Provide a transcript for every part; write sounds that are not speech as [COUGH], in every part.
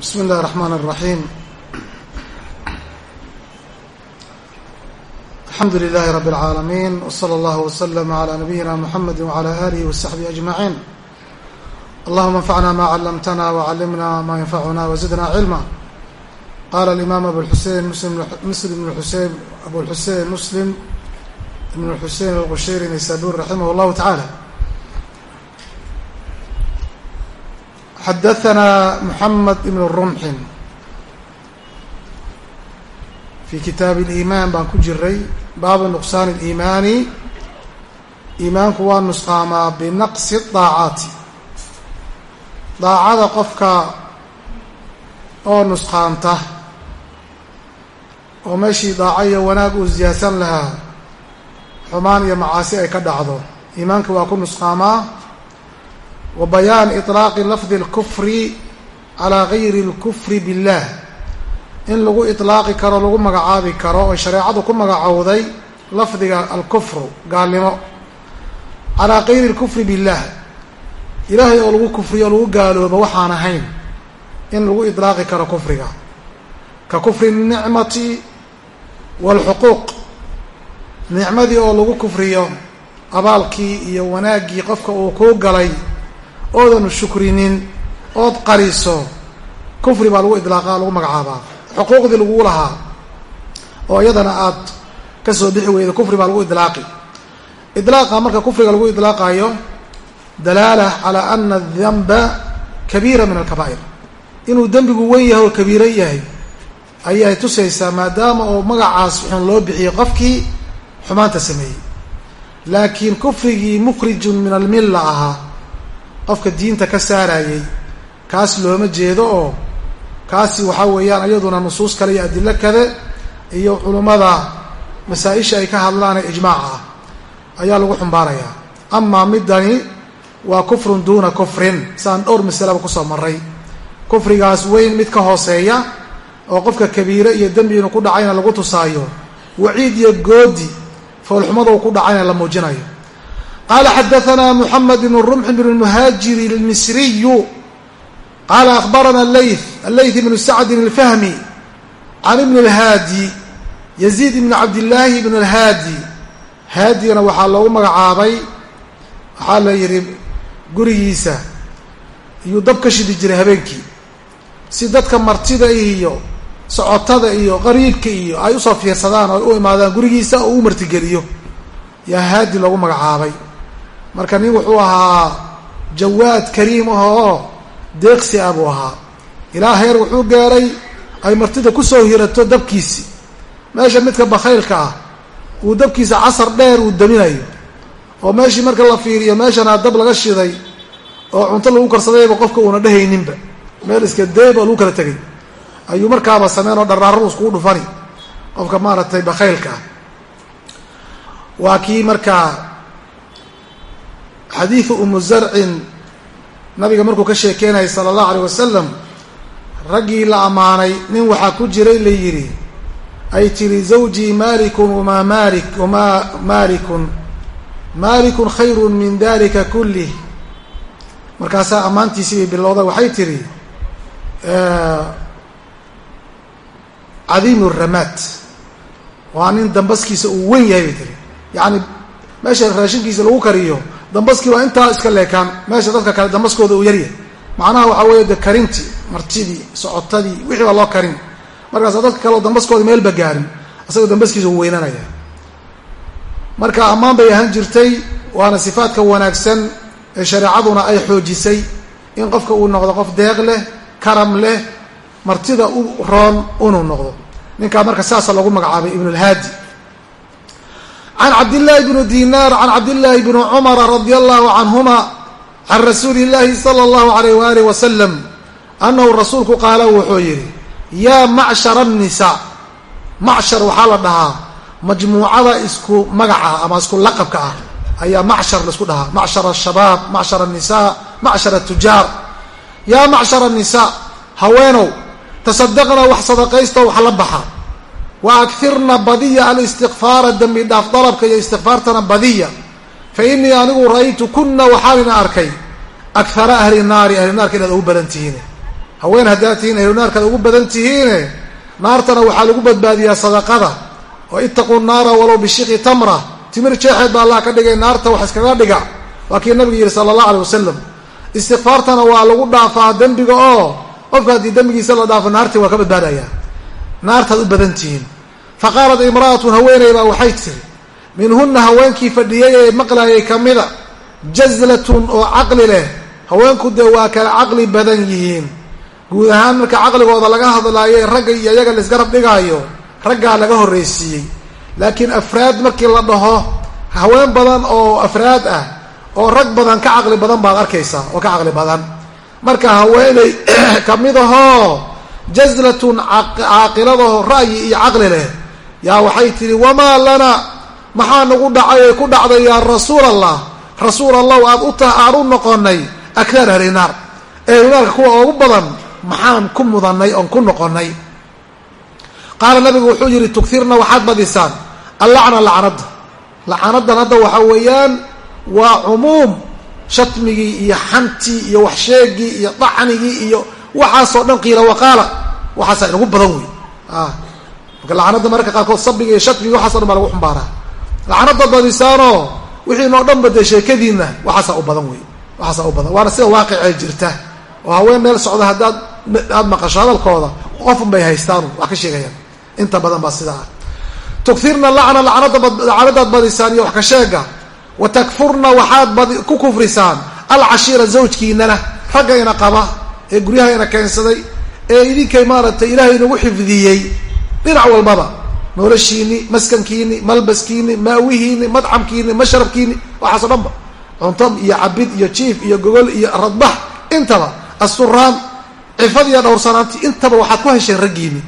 bismi illahi raxmaan araxiim alxamdu lilahi rabi alcaalamiin wsala allahu waslama calaa nabiyina muxamedi wacalaa aalihi wasaxbihi ajmaciin allahuma anfacna ma callamtana wacallimna ma yanfacuna wazidna cilma qaala alimaam abulxusein muslim ibnxusein abulxusein muslim ibn xusein alqushayri naysaburi raximah llahu tacaala xadaثna mحamed ibn rumxin fii kitaabi اliimaan baan ku jiray baabu nuqsaan اliimaani iimaanku waa nusqaamaa binaqsi daacaati daacada qofka oo nusqaanta oo meeshii daaco iyo wanaag uu siyaadsan lahaa xumaan iyo macaasi ay ka dhacdo iimaanka waa ku nusqaamaa wa bayaan iطlaaqi lafdi اlkufri calaa gayri اlkufri biاllah in lagu iطlaaqi karo lagu magacaabi karo oy shareecadu ku magacowday lafdiga alkufru gaalnimo calaa gayri اlkufri biاllah ilaahay oo lagu kufriyo o lagu gaaloobo waxaan ahayn in lagu iطlaaqi karo kufriga ka kufri الnicmati wاlxuquuq nicmadii oo lagu kufriyo abaalkii iyo wanaaggii qofka uu kuu galay oodan shukrinin ood qariso kufri baa lagu idlaaqa lagu magacaabaa. Xuquuqdii lagu lahaa oo iyadana aad ka soo bixi weyda kufri baa lagu idlaaqi. Idlaaqa marka kufriga lagu idlaaqayo dalaala calaa ana adanba kabiira min alkabaa'ir. Inuu dembigu wen yahay oo kabiiro yahay ayay tusaysaa maadaama oo magacaas xun loo bixiyey qofkii xumaanta sameeyey. Laakiin kufrigii mukhrijun min almilla ahaa qofka diinta ka saarayey kaas looma jeedo oo kaasi waxaa weeyaan iyaduna nusuus kale iyo adilo kale iyo culummada masaa-isha ay ka hadlaan ee ijmaaca ah ayaa lagu xumbaarayaa amaa midani waa kufrun duuna kufrin saan dhowr masalaba ku soo maray kufrigaas weyn mid ka hooseeya oo qofka kabiire iyo dembi ku dhacayna lagu tusaayo waciid iyo goodi foolxumada ku dhacayna la muujinayo qala xadaثna mحamed بn رمح بن المhاجir الmisriyu qala أخbarana اleyث اleyث بن sacd الfhmي can ibn الhaadi يزيid بn cabdالlaahi بn الhaadi haadigana waxaa loogu magacaabay waxaa la yihi gurigiisa iyuu dab ka shidi jiray habeenkii si dadka martida iyo socotada iyo qariibka iyo ay usoo fiirsadaan oo ay u imaadaan gurigiisa oo u martigeliyo yaa haadi loogu magacaabay marka nin wuxuu ahaa jawaad kariim ah oo deeqsi ah buu ahaa. Ilaa heer wuxuu gaaray ay martida ku soo hirato dabkiisi. Meesha midka bakhaylka ah uu dabkiisa casar dheer uu daminayo. Oo meeshii marka la fiiriyo meeshana dab laga shiday oo cunto lagu karsadayba qofka uuna dhehayninba meel iska deeb oo lagu kala tegay. Ayuu markaaba sameyn oo dharaaradu iskugu dhufani. Qofka maaragtay bakhaylka ah. Waa kii markaa xadiidu umu zarcin nabiga markuu ka sheekeynayay sala allahu alayh wasalam raggii la ammaanay nin waxaa ku jiray la yidhi ay tiri zawjii malikun wamaa malik wamaa malikun malikun khayrun min dalika kulih markaasaa ammaantiisii bay bilowda waxay tihi cadiimu ramaad. Waa nin dambaskiisa uu wen yahay bay tiri. Yacni meesha raashinkiisa lagu kariyo dambaskii waa intaa iska leekaan. Meesha dadka kale dambaskooda uu yaryahay. Macnaha waxaa weeye de karintii martidii socotadii wixii baa loo karin. Markaasa dadka kale oo dambaskooda meelba gaarin asagoo dambaskiisa uu weynanaya marka ammaan bay ahaan jirtay waana sifaadka wanaagsan ee shareecaduna ay xoojisay in qofka uu noqdo qof deeq leh karam leh martida u roon unuu noqdo. Ninkaa marka saasa lagu magacaabay ibnulhaadi can cabdillaahi bni dinaar can cabdillaahi bni cumara radia allahu canhuma can rasuuli illaahi sala allahu alayh waalih wasalam annahu rasuulku qaala wuxuu yidhi yaa macshara annisaa macshar waxaa la dhahaa majmuucada isku magaca ama isku laqabka ah ayaa macshar la isku dhahaa macshar ashabaab macshar annisaa macshar atujaar yaa macshar annisaa haweenow tasadaqna wax sadaqaysta wax baxa wa akirna badiya alistikfaara dembi dhaaf dalabka iyo istikfaartana badiya. Fa inii anigu ra'aytu kuna waxaan ina arkay. Akara ahli naari ahli naarka inaad ugu badan tihiin haween haddaad tihiin ahlunaarkaad ugu badan tihiine. Naartana waxaa lagu badbaadiyaa sadaqada. Oo ittaquu naara walow bishiqi tamra. Timir jeexeed baa allah ka dhigay naarta wax iskaga dhiga. Waa kii nabigu yihi sala allah alay wasalam istikfaartana waa lagu dhaafaa dembiga oo qofka haddii dembigiisa la dhaafo naartii waa ka badbaadayaa naartaad u badan fa qaalat imra'atun haweeney baa waxay tiri minhunna haweenkii fadhiyey ee maqlayay ka mida jazlatun oo caqli leh haweenku dee waa kala caqli badan yihiin guud ahaan marka caqligooda laga hadlaayo ragga iyo iyaga la isgarab dhigaayo raggaa laga horreysiiyey laakiin afraad markii la dhaho haween badan oo afraad ah oo rag badan ka caqli badan baad arkaysaa oo ka caqli badan marka haweeney ka mid ahoo jazlatun caaqiladaho ra'yi iyo caqli leh yaa waxay tidhi wamaa lana maxaa nagu dhacay ee ku dhacday yaa rasuul allah rasuul allah aad u taha aan u noqonay akdaar ahlinaar ehlinaarka kuwa ugu badan maxaan ku mudannay oon ku noqonay qaala nabigu wuxuu yidhi tugirna waxaad badisaan allacna lacnadda lacanadan hadda waxaa weeyaan waa cumuum shatmigii iyo xantii iyo waxsheegii iyo dacnigii iyo waxaasoo dhan qiila waqaala waxaasaa inagu badan wey marka lacanada mararka qaarkood sabiga iyo shatmiga waxaso dhan baa lagu xumbaaraa lacanadaad badisaanoo wixiinoo dhan ba dee sheekadiinna waxaasaa u badan wey waxaasaa u badan. Waana sida waaqicee jirta. Oo haween meel socda haddaad aad maqasho hadalkooda qofun bay haystaanu wax ka sheegayaan. Inta badan baa sidaa. Tukirna lacna lacnadaad badisaan iyo wax ka sheega. Wa takfurna waxaad ku kufrisaan. Alcashiira zawjkiinana raggayna qaba ee guryahayna keensaday ee idinkay maaragtay ilaahay inagu xifdiyey dhinac walbaba. Noloshiini maskankiini malbaskiini maawihiini madcamkiini mashrabkiini waxaaso dhanba. Cunto iyo cabid iyo jiif iyo gogol iyo radbax intaba asturaan cifad iyo dhowrsanaanti intaba waxaad ku hesheen raggiini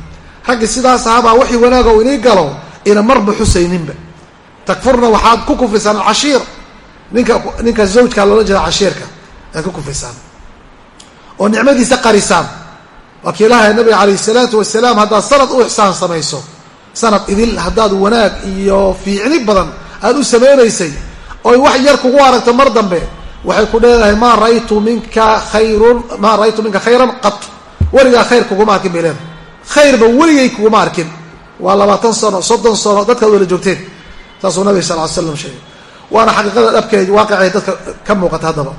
raggii sidaas ahabaa wixii wanaaga u inii galo ina marba xusayninba. Takfurna waxaad ku kufrisaan alcashiir. Ninka ninka zawjkaa loola jeeda cashiirka ayaad ku kufrisaan oo nicmadiisa qarisaan waa nabiga calayh salaatu wasalaam haddaad sanad u ixsaan samayso sanad idil haddaad wanaag iyo fiicni badan aada u samaynaysay oy wax yar kugu aragto mar dambe waxay ku leedahay maa ra'aytu minka khayrun maa ra'aytu minka khayran qat. Weligaa khayr kuguma arkin bay leedahay. Khayrba weligay kuguma arkin. Waa labaatan sano soddon sano dadkaad wala joogteen. Saasuu nabiga sal ly slam sheegay. Waana xaqiiqada dhabkeed waaqicay dadka ka muuqata haddaba.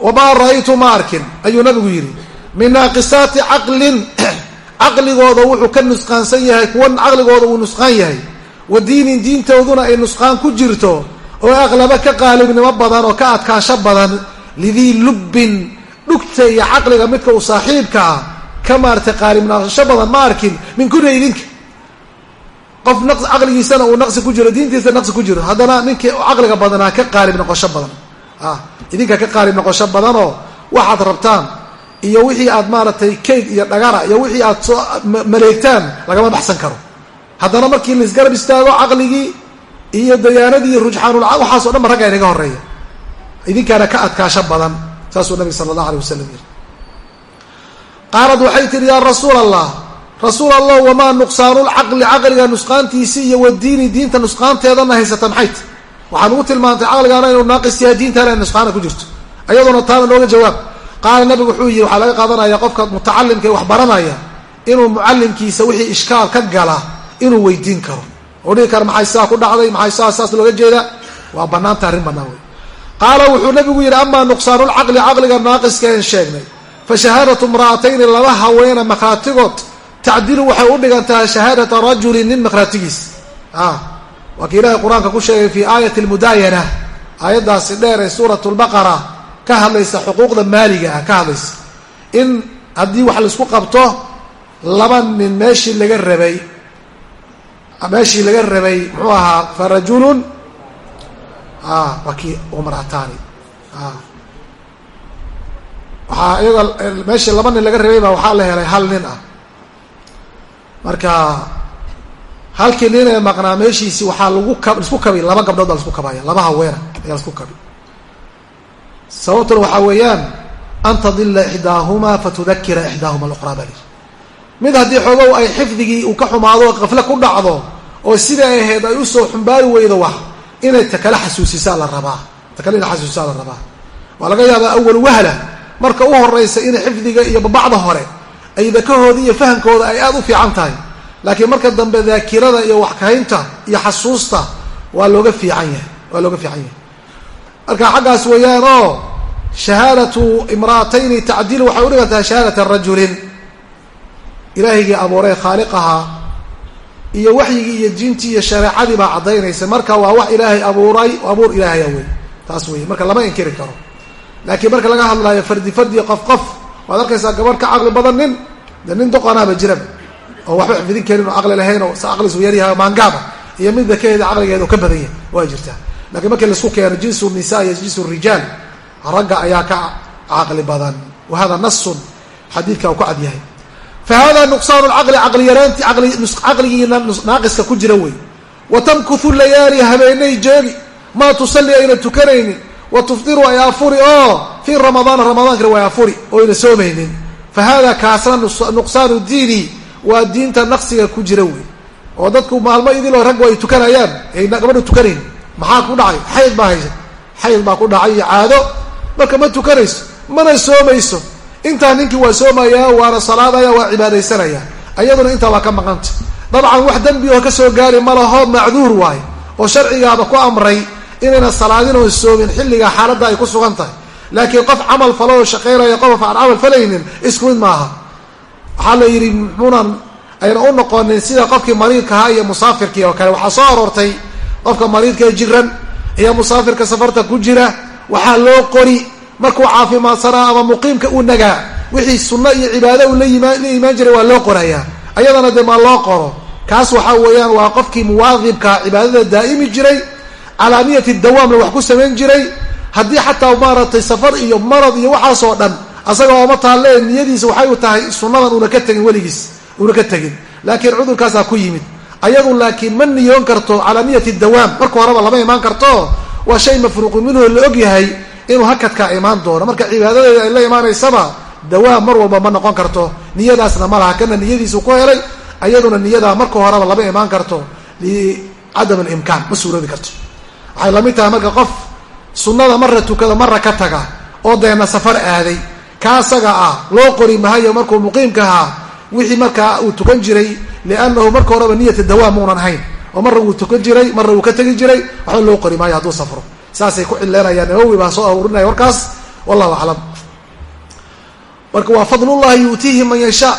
Wamaa ra'aytu ma arkin ayuu nabigu yidhi min naaqisaati caqlin. [CLEARS THROAT] Caqligooda wuxuu ka nusqaansan yahay kuwan caqligooda uu nusqaan yahay. Wa diinin diintooduna ay nusqaan ku jirto oo aqlaba ka qaalibnimo badan oo ka adkaasho badan lidii lubbin dhugta iyo caqliga midka uu saaxiibka ah. Ka maartay qaalibnaasho badan ma arkin min kuna idinka qof caqligiisana uu naqsi ku jiro diintiisa naqsi ku jiro. Haddana ninkii caqliga badanaa ka qaalib noqosho badan. Idinka ka qaalib noqosho badanoo waxaad rabtaan iyo wixii aad maaragtay kayd iyo dhagara iyo wixii aad soo maleegtaan lagama baxsan karo. Haddana markii laisgarab istaago caqligii iyo dayaanadii rujxaanul waxaaso dhan ba raggaa inaga horreeya idinkaana ka adkaasho badan saasuu nabiga sala allah alay wasalam yiri. Qaalad waxay tihi yaa rasuul allah rasuul allah wamaa nuqsaanu lcaqli caqliga nusqaantiisii iyo wadiini diinta nusqaanteedana haysata maxayt waxaan ugu tilmaantay caqligaana inuu naaqis yahay diintana nusqaana ku jirto. Ayadoona taana nooga jawaab qaala nabigu wuxuu yihi waxaa laga qaadanaya qofka mutacalimka ee wax baranaya inuu mucalimkiisa wixii ishkaal ka gala inuu weydiin karo. Oo dhihi kara maxay saa ku dhacday? Maxay saa saas looga jeeda? Waa banaanta arrin banaan wey qaala wuxuu nabigu yidhi amaa nuqsaanu lcaqli caqliga naaqiska en sheegnay. Fa shahaadatu imra'atayni laba haweena makhraatigood tacdilu waxay u dhigantahay shahaadata rajulin nin makhraatigiis waa kii ilaahay qur'aanka ku sheegay fii aayati lmudaayana aayaddaasi dheer ee suurat lbaqara ka hadlaysa xuquuqda maaliga ah ka hadlaysa. In haddii wax la isku qabto laba nin meeshii laga rabay meeshii laga rabay muxuu ahaa fa rajulun waa kii umrataani waxaa iyaga meeshii laba nin laga rabay baa waxaa la helay hal nin ah. Marka halkii nin ee maqnaa meeshiisi waxaa lagu ka isku kabi laba gabdhood baa la isku kabaya laba haweena ayaa la isku kabi sababtuna waxaa weeyaan an tadila ixdaahumaa fatudakira ixdaahuma aluqraa bali. Mid haddii xoogow ay xifdigii uu ka xumaado qafle ku dhacdo oo siday ahayd ay u soo xumbaari weydo wax inay takale xasuusisaa la rabaa. Takale inay xasuusisaa la rabaa. Waa laga yaabaa awal wahla marka u horeysa inay xifdiga iyo babacda hore ay dakahooda iyo fahamkooda ay aada u fiican tahay. Laakiin marka dambe daakirada iyo waxkahaynta iyo xasuusta waa looga fiican yahay waa looga fiican yahay marka xaggaas weeyaan oo shahaadatu imra'atayni tacdiil waxay udhigantahay shahaadata rajulin. Ilaahigii abuuray khaaliqahaa iyo waxyigii iyo diintii iyo shareecadii baa caddaynaysa. Marka waa wax ilaahay abuuray abuur ilaahaya wey taas wey marka lama inkiri karo. Laakiin marka laga hadlaayo fardi fardi qof qof waad arkaysaa gabadh ka caqli badan nin de nin doqonaaba jiraba oo waxba xifidin karin oo caqli lahayn oo aqlisu yaryahay maangaaba iyo mid dakaheeda caqligeeda oo ka badan yahay. Waa jirtaa lakiin markii la isku keeno jinsu nisa iyo jinsu rijaal ragga ayaa ka caqli badan. Wa hada nasun xadiidka uu ku cad yahay. Fa hada nuqsaan lcaqli caqli yaraanti caqligii naaqiska ku jira wey. Wa tamkuthu layaali habeenay joogi maa tusalli ayna tukanaynin. Wa tufdiru ay afuri oo fii ramadaana ramadaankana way afuri oo ayna soomaynin. Fa hada kaasna nuqsaanu diini waa diinta naqsiga ku jira wey. Oo dadku maalmo idiloo raggu ay tukanayaan ay gabadha tukanayn maxaa ku dhacay? Xayd baa haysa xayd baa ku dhacay iyo caado. Marka ma tukanayso mana soomayso. Intaa ninkii waa soomayaa waana salaadaya waa cibaadaysanaya. Ayaduna intaa waa ka maqanta. Dabcan wax dembi oo ka soo gaari ma macduur waayo oo sharcigaaba ku amray inayna salaadin oo soomin xilligaa xaaladda ay ku sugan tahay. Laakiin qof camal falo oo shaqaynaya qof aan camal falaynin isku mid maaha. Waxaa la yidhi muxuunan ayna u noqonin sida qofkii mariidkahaa iyo musaafirkii oo kale. Waxaa soo aroortay qofka mariidkae jiran iyo musaafirka safarta ku jira waxaa loo qori markuu caafimaadsanaa ama muqiimka u nagaa wixii sunno iyo cibaado uu la imaan jiray waa loo qorayaa. Ayadana dee maa loo qoro. Kaas waxaa weeyaan waa qofkii muwaadibka cibaadada daa'imi jiray calaa niyati dawaamna wax ku samayn jiray. Haddii xataa maaragtay safar iyo marad iyo waxaasoo dhan asaga ooma taalle niyadiisa waxay u tahay sunnadan una ka tegin weligiis una ka tegin. Laakiin cudurkaasaa ku yimid ayadu laakiin ma niyoon karto calaa niyati dawaam. Marka horeba lama imaan karto. Waa shay mafruuqin minhu la og yahay inuu hakadkaa imaan doono. Marka cibaadadeeda ay la imaanaysaba dawaam mar walba ma noqon karto. Niyadaasna ma laha. Kana niyadiisu ku helay ayaduna niyadaa marka horeba lama imaan karto. Licadam alimkaan ma suuroobi karto. Waxay la mid tahay marka qof sunnada marra tukada marra ka taga oo deena safar aaday ka asaga ah loo qori mahayo markuu muqiimka ahaa wixii markaa uu tukan jiray liannahu marka horeba niyata dawaam muunan hayn oo marra wuu tukan jiray marra wuu ka tegi jiray waxba loo qori maayo hadduu safro. Saasay ku cileenayaan nawowi baa soo aruurinaya warkaas. Wallahu aclam. Marka waa fadlullahi yuutiihi man yashaa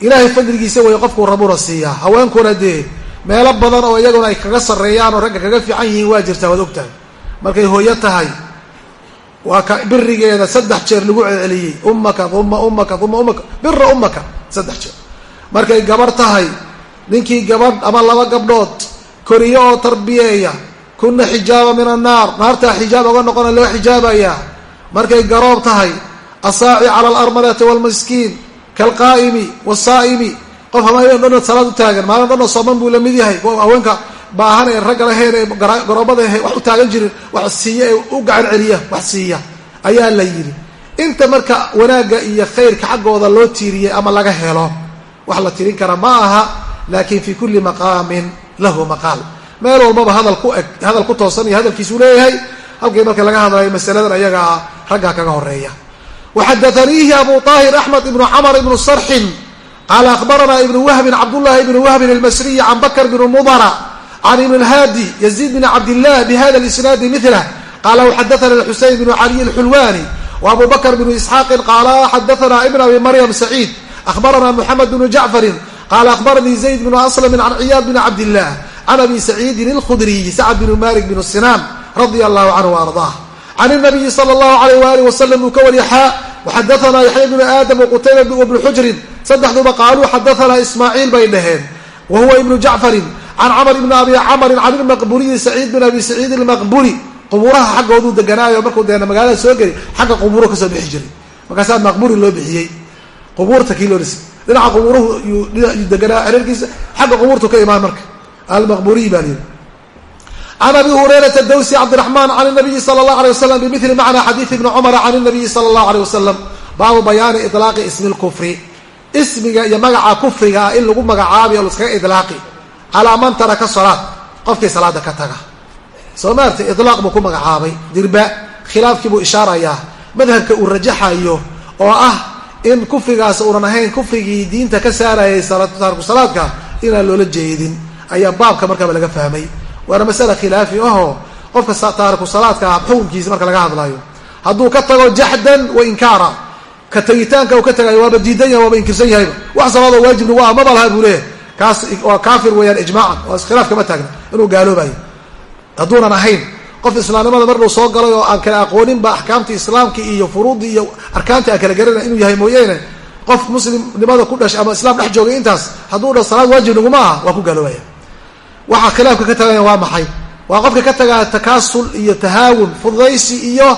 ilaahay fadligiisa way qofkuu rabuna siiyaa haweenkuna dee meelo badan oo iyaguna ay kaga sarreeyaan oo ragga kaga fiican yihiin waa jirtaa waad ogtahay. Markay hooyo tahay waa ka birigeeda saddex jeer lagu celceliyey. Ummaka uma ummaka uma ummaka. Bira ummaka saddex jeer. Markay gabarh tahay ninkii gabadh ama laba gabdhood koriyo oo tarbiyeeya kuna xijaaba min annaar naartaa xijaab oga noqona loo xijaabayaa markay garoob tahay asaaci cala alarmalati waalmiskiin kaalqaa'imi wasaa'imi qof hamaayan dhanna salaad u taagan maalin dhanna sooman buu la mid yahay. Haweenka baahan ee ragga lahayn ee garoobada wax u taagan jirin wax siiya ee u gacan celiya wax siiya. Ayaa la yidhi inta marka wanaagga iyo khayrka xaggooda loo tiiriyey ama laga helo wax la tirin kara ma aha laakin fi kulli maqaamin lahu maqaal meel walbaba hadal ku eg hadal ku toosan iyo hadalkiisuu leeyahay halkii marka laga hadlayo masaladan ayagaa raggaa kaga horeeya waxadaaniihi abu طaahir axmed ibnu camr ibnu sarxin qaala akhbaranaa ibnu wahbin cabdullahi ibnu wahbin almasriyi can bakr bn mudara can ibn اlhaadi yaziid bn cabdillah bhada اlisnaadi milah qala xadaana xuseyn bnu caliy اlxulwani wabu bakr bnu isxaaqin qaala xadaana ibn abi maryam saciid akhbarana muxamed bnu jacfarin qala akhbaranii zayd bnu aslami can ciyaad bn cabdillah can abi saciidin اlkhudriyi sacd bn malik bn sinaan radia allahu canhu ardah can الnabiyi slى اllahu alayh waalih wasalam uu ka wariya xaa waxadaanaa yaxya bnu aadam waqutayba wbnu xujrin saddexduba qaaluu xadaanaa ismaaciil bay dhaheen wa huwa ibnu jacfarin can camr ibni abi camrin can ilmaqburiyi saciid bin abi saciid ilmaqburi qubuuraha xaggooduu deganaayo markuu deena magaalada soo geli xagga qubuuro ka soo bixi jiray. Markaasaa maqburi loo bixiyey. Qubuurta dhisay dhinaca qubuuruhu yuu deganaa xereerkiisa xagga qubuurtu ka imaan marka. Almaqburiyi baa layidhi. Can abi hurayrata dawsi cabdiraxmaan can nabiyi sala allahu alay wasalam bimili macna xadiidi ibni cumara can nabiyi sala allahu aleyh wasalam baabu bayaani ilaaqi ismi lkufri ismiga iyo magaca kufriga ah in lagu magacaabi o laskaga ilaaqi calaa man taraka salaad qofkii salaada ka taga soo maarta ilaaq buu ku magacaabay. Dirba khilaafkii buu ishaarayaa. Madhabka uu rajaxayo oo ah in kufrigaas uunan ahayn kufrigii diinta ka saarayay taariku salaadka inaan loola jeedin. Ayaa baabka markaaba laga fahmay. Waana masala khilaafi ahoo qofka taariku salaadka ah xukunkiisa marka laga hadlayo. Hadduu ka tago jaxdan wa inkaara. Ka tegitaanka uu ka tagayo waaba diidan yahay waaba inkirsan yahayba wax salaadoo waajibna waa maba laha buu leeyahay. Kaas waa kaafir weeyaan ijmaacan. Waa iskhilaaf kama taagna. Inuu gaaloobayo hadduunan ahayn. Qof islaamnimada mar dhow soo galay oo aan kala aqooninba axkaamtii islaamki iyo furuuddii iyo arkaantii aan kala garanay inuu yahay mooyeene qof muslimnimada ku dhashay ama islam dhex joogay intaas hadduu dha salaad waajib naguma aha waa ku gaaloobaya waxaa khilaafka ka tagaya waa maxay? Waa qofka ka tagaa takaasul iyo tahaawun fududaysi iyo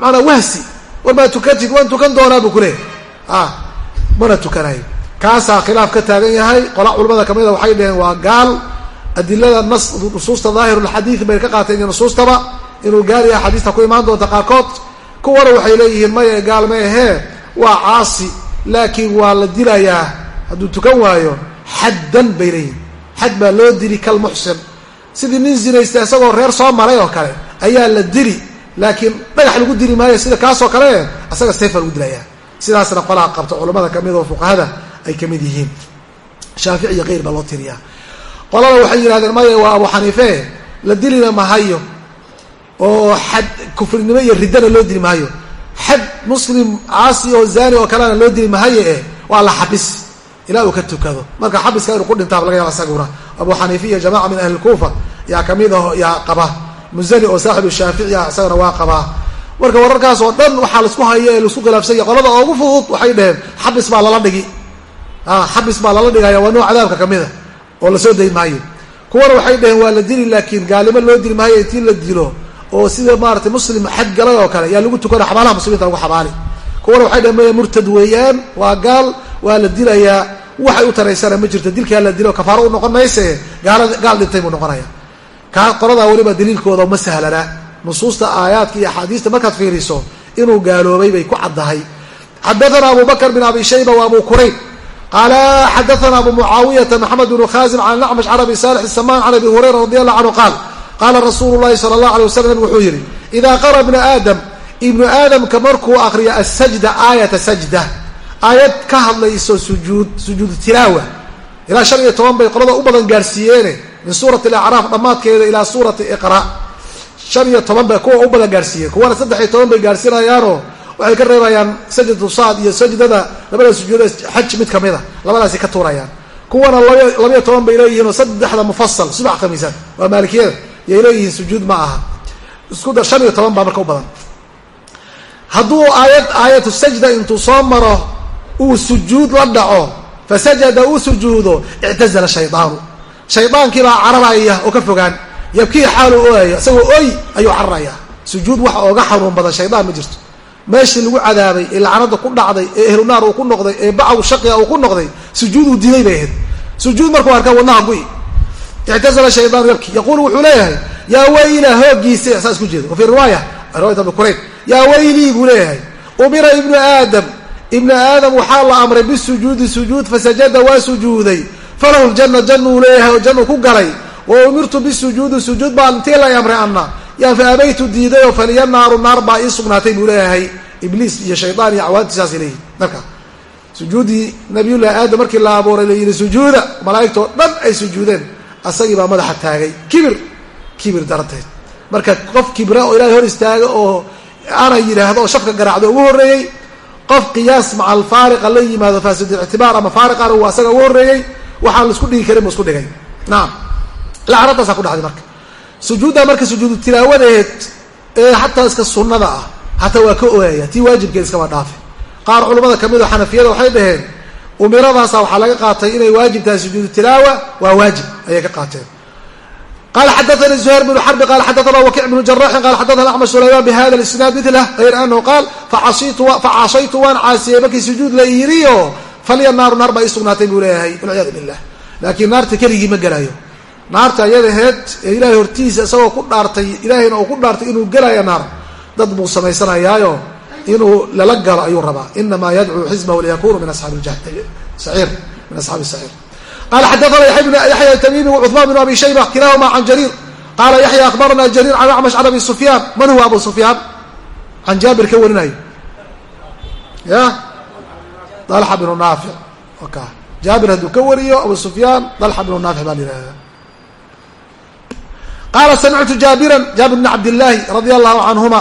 maanaa wahsi. War maa tukatid waan tukan doonaa buu kuleeyahy mana tukanayo kaasaa khilaaf ka taagan yahay qola culamada kamida waxay dhaheen waa gaal adilada nas nusuusta daahirulxadiid bay ka qaateen iyo nusuustaba. Inuu gaal yahay xadiista ku imaan doonta qaarkood kuwana waxay leeyihiin maya gaal ma ahee? Waa caasi laakiin waa la dilayaa hadduu tukan waayo xaddan bay leeyihiin xad baa loo dili kalmuxsin sidii nin zinaysta isagoo reer soo maray oo kale ayaa la dili. Laakiin dhagax lagu dili maayo sida kaasoo kale isaga seef baa lagu dilayaa sidaasna qolaha qabta culamada ka mid oo fuqahada ay ka mid yihiin. Shaafici iyo keyr baa loo tiriyaa qolada waxay yidhahdeen maya waa abu xaniife la dilina mahayo oo xad kufrinimo iyo riddana loo dili maayo xad muslim caasi oo zani oo kalena loo dili mahaye eh waa la xabis. Ilaa uu ka tukado. Marka xabiska inuu ku dhintaaba laga yaaba isaguna abu xaniife iyo jamaca min ahli lkuufa yaa ka mid aho yaa qaba. Muzani oo saaxibu shaafici ah isagana waa qabaa marka wararkaas oo dhan waxaa la isku haya ee la isku khilaafsanya qolada ugu fudud waxay dhaheen xabis baa lala dhigi. Xabis baa lala dhigaya waa nooc cadaabka kamida oo la soo dayn maayo. Kuwana waxay dhaheen waa la dili laakiin gaalimo loo dili maayo intii la dilo oo sida maaratay muslim xad galay oo kale yaa lagu tukana xabaalaha muslimiinta lagu xabaali. Kuwana waxay dhaheen maya murtad weeyaan waa gaal waa la dilayaa waxay u taraysana ma jirto dilkaa la dilo kafaaro u noqon mayse gaal dhintay buu noqonaya. Kaa qoladaa weliba daliilkooda ma sahlana. Nusuusta aayaadka iyo axaadiista markaad fiiriso inuu gaaloobay bay ku caddahay. Xadaana abu bakr bin abi shayba wa abu kurayb qaala xadaana abu mucaawiyata maxamed bnu khazim can acmash can abi salix saman can abi hurayra radi allahu canhu qaal qaala rasuulu llahi sala allah alay waslam wuxuu yidhi idaa qara ibnu aadam ibnu aadamka markuu akriyo asajda aayata sajda aayad ka hadlayso sujuud sujuud tilaawa ilaa shan iyo toban bay qolada u badan gaarsiiyeene min suurati alacraaf dhammaadkeeda ilaa suurati iqra shan iyo toban bay kuwa u waxay ka reebayaan sajdatu saad iyo sajdada labada sujuuda xaj mid kamida labadaasi ka tuurayaan. Kuwana labayo toban bay leeyihiinoo saddexda mufasal subax khamiisaad waa maalikiyada yay leeyihiin sujuud ma aha. Isku dar shan iyo toban baa marka u badan. Hadduu aayad aayatu sajda intuu soo maro uu sujuud la dhaco fasajada uu sujuudo ictazala shaydaanu. Shaydaankii baa cararaya oo ka fogaan yabkii xaalu ooyayo isagoo oy ayuu cararaya sujuud waxa ooga xanuun badan shaydaan ma jirto meeshii lagu cadaabay ee lacanada ku dhacday ee ehlunaar uu ku noqday ee bacaw shaqiga uu ku noqday sujuud uu diiday bay ahayd. Sujuud markuu arkaa wadnaha gu-i ictazala shaydaanu yabki yaquulu wuxuu leeyahay yaa weyla hoogiisa saas ku jeeda wa fii riwaaya riwayat kurayb yaa weylii buu leeyahay umira ibnu aadam ibnu aadam waxaa la amray bisujuudi sujuud fasajada waa sujuuday falahu ljana januu leeyahay oo januu ku galay wa umirtu bisujuudi sujuud baa intii lay amray anna yaa fa abaytu diiday oo faliya naaru naar baa ii sugnaatay buu leeyahay. Ibliis iyo shaydaan iyo cawaantiisaasay leeyihiin marka sujuuddii nabiyullahi aadam markii la abuuray la yidhi sujuuda malaa'igtoo dhan ay sujuudeen. Asagii baa madaxa taagay. Kibir kibir daranteed marka qof kibra oo ilahay hor istaaga oo ana yidhaahdo oo shafka garaacdo ugu horreeyey qof qiyaas maca alfaariqa la yimaado faasidictibaar ama faariqana uu asaga ugu horreeyey waxaan la isku dhigi karin bu isku dhigay. Nacam lacnadaasaa ku dhacday marka sujuudda marka sujuudu tilaawadeed ee xataa iska sunnada ah hataa waa ka ogaaya tii waajibkeed iskaba dhaafe. Qaar culimmada ka mid oo xanafiyada waxay dhaheen umiradaasa waxaa laga qaatay inay waajib tahay sujuudu tilaawa waa waajib ayay ka qaateen. Qala xadaanii zuhayr bnu xarbi qala xadaana wakic bnu jaraxin qala xadaana axmed sulayman bihada isnaad milah ayr anahu qaal facasaytu waan caasiyey markii sujuud la yiriyo falya naaru naar baa ii sugnaatay buu leeyahay walciyaadu billah. Laakiin naarta keligii ma gelayo naarta ayadaheed ee ilaahay hortiisa isagoo ku dhaartay ilaahayna uu ku dhaartay inuu gelayo naar dad buu samaysanayaayo inuu lala galo ayuu rabaa. Inamaa yadcuu xisbahu liyakunu min asxaabi saciir min asxaabi saciir qala xadaana yaxya tamimi wcuثman bn abi shayba kilahuma can jariir. Qala yaxya akhbarana jariir can acmash can abi sufyaan. Man huwa abu sufyaan? Can jaabir ka warinayo ya? Dalxa bnu naafic jaabir hadduu ka wariyo abu sufyaan dalxa bnu naafic baa la yihahda qaala samictu jaabiran jaabir bn cabdillaahi radia allahu canhuma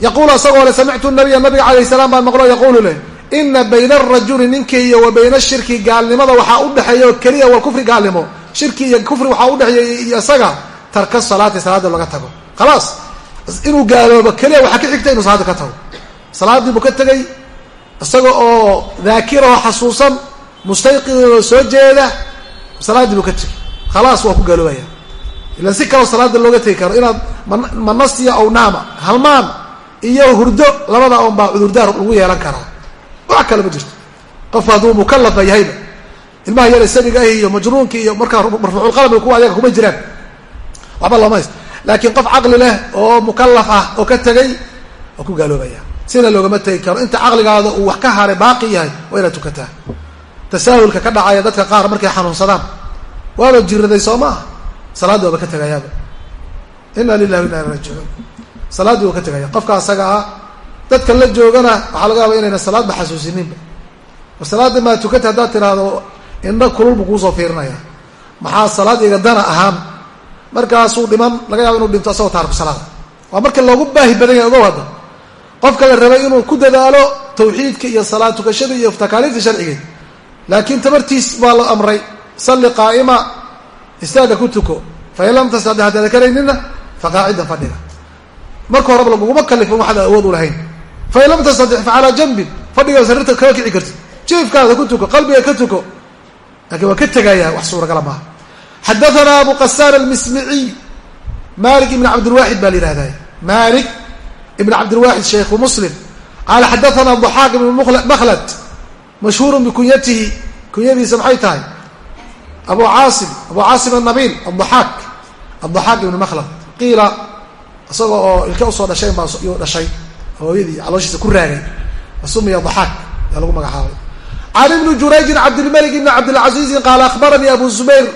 yaquulu isagoo le samictu nabiya nabiga calayh salaam baan maqlo yaquulu leh ina bayna arajuli ninka iyo wa bayna shirki gaalnimada waxaa udhexeeya oo keliya wa kufri gaalnimo shirki iyo kufri waxaa udhexeeya iyo isaga tarka salaati salaada laga tago khalaas inuu gaaloobo keliya waxaa ka xigta inuu salaada ka tago salaadii buu ka tegay isaga oo daakiraho xasuusan mustayqidoo soo jeeda salaaddii buu ka waa ku ila si kaloo salaada looga tegi karo. Inaad manasiya aw naama halmaan iyo hurdo labada un baa cudurdaar lagu yeelan karaa wax kale ma jirto. Qofku hadduu mukalafa yahayba. Ilmaha yar sabiga ah iyo majnuunka iyo markaa marfuuculqalami kuwa ayaga kuma jiraan. Waxba looma hayst laakiin qof caqli leh oo mukalaf ah oo ka tegay waa ku gaaloobaya sina loogama tegi karo. Inta caqligaada uu wax ka haray baaqi yahay waa inaad tukataa. Tasaahulka ka dhacaya dadka qaar markay xanuunsadaan. Waaba jiraday soo maaha salaaddi waaba ka tegayaaba ina inna ilay rajicuun salaaddii waa ka tegaya qofka asaga ah dadka la joogana waxaa laga yaaba inayna salaadba xasuusininba war salaadda maa tukata haddaad tiraahdo indha kulul buu kuusoo fiirinaya maxaa salaad iga dana ahaan? Markaasuu dhiman laga yaaba inuu dhinto asagoo taarku salaada waa marka loogu baahi badan yahay ogow hadda. Qofka la rabay inuu ku dadaalo tawxiidka iyo salaad tukashada iyo takaaliifta sharcigeed laakiin tabartiis baa la amray. Salli qaa'ima istaaga ku tuko fain lam tastadi haddaada karaynina faqaacidan fadhiga marka horeba laguguma kalifin waxaad awood u lahayn. Fain lam tastadix fa calaa janbin fadhiga sarirta kaga kici kartid jiifkaada ku tuko qalbiga ka tuko. Laakiin waa ka tegaya wax suuragala maaha. Xadathana abu qasaan almismiciy malik ibn cabdilwaxid baa la yihahda malik ibn cabdilwaxid shaykhu muslim. Qaala xadathana daxaaq ibn makhlad mashhuuru bikunyatihi kunyadiisa maxay tahay abu caasim abu caasim anabiil adaxaaq adaxaaq ibn makhlad. Qiila isagoo oo ilka u soo dhashayn baa yuu dhashay hooyadii calooshiisa ku raagay. Fasumiya daxaaq yaa lagu magacaabay. Can ibni jurayjin cabdilmalik ibni cabdilcaziizin qaala akhbaranii abu zubayr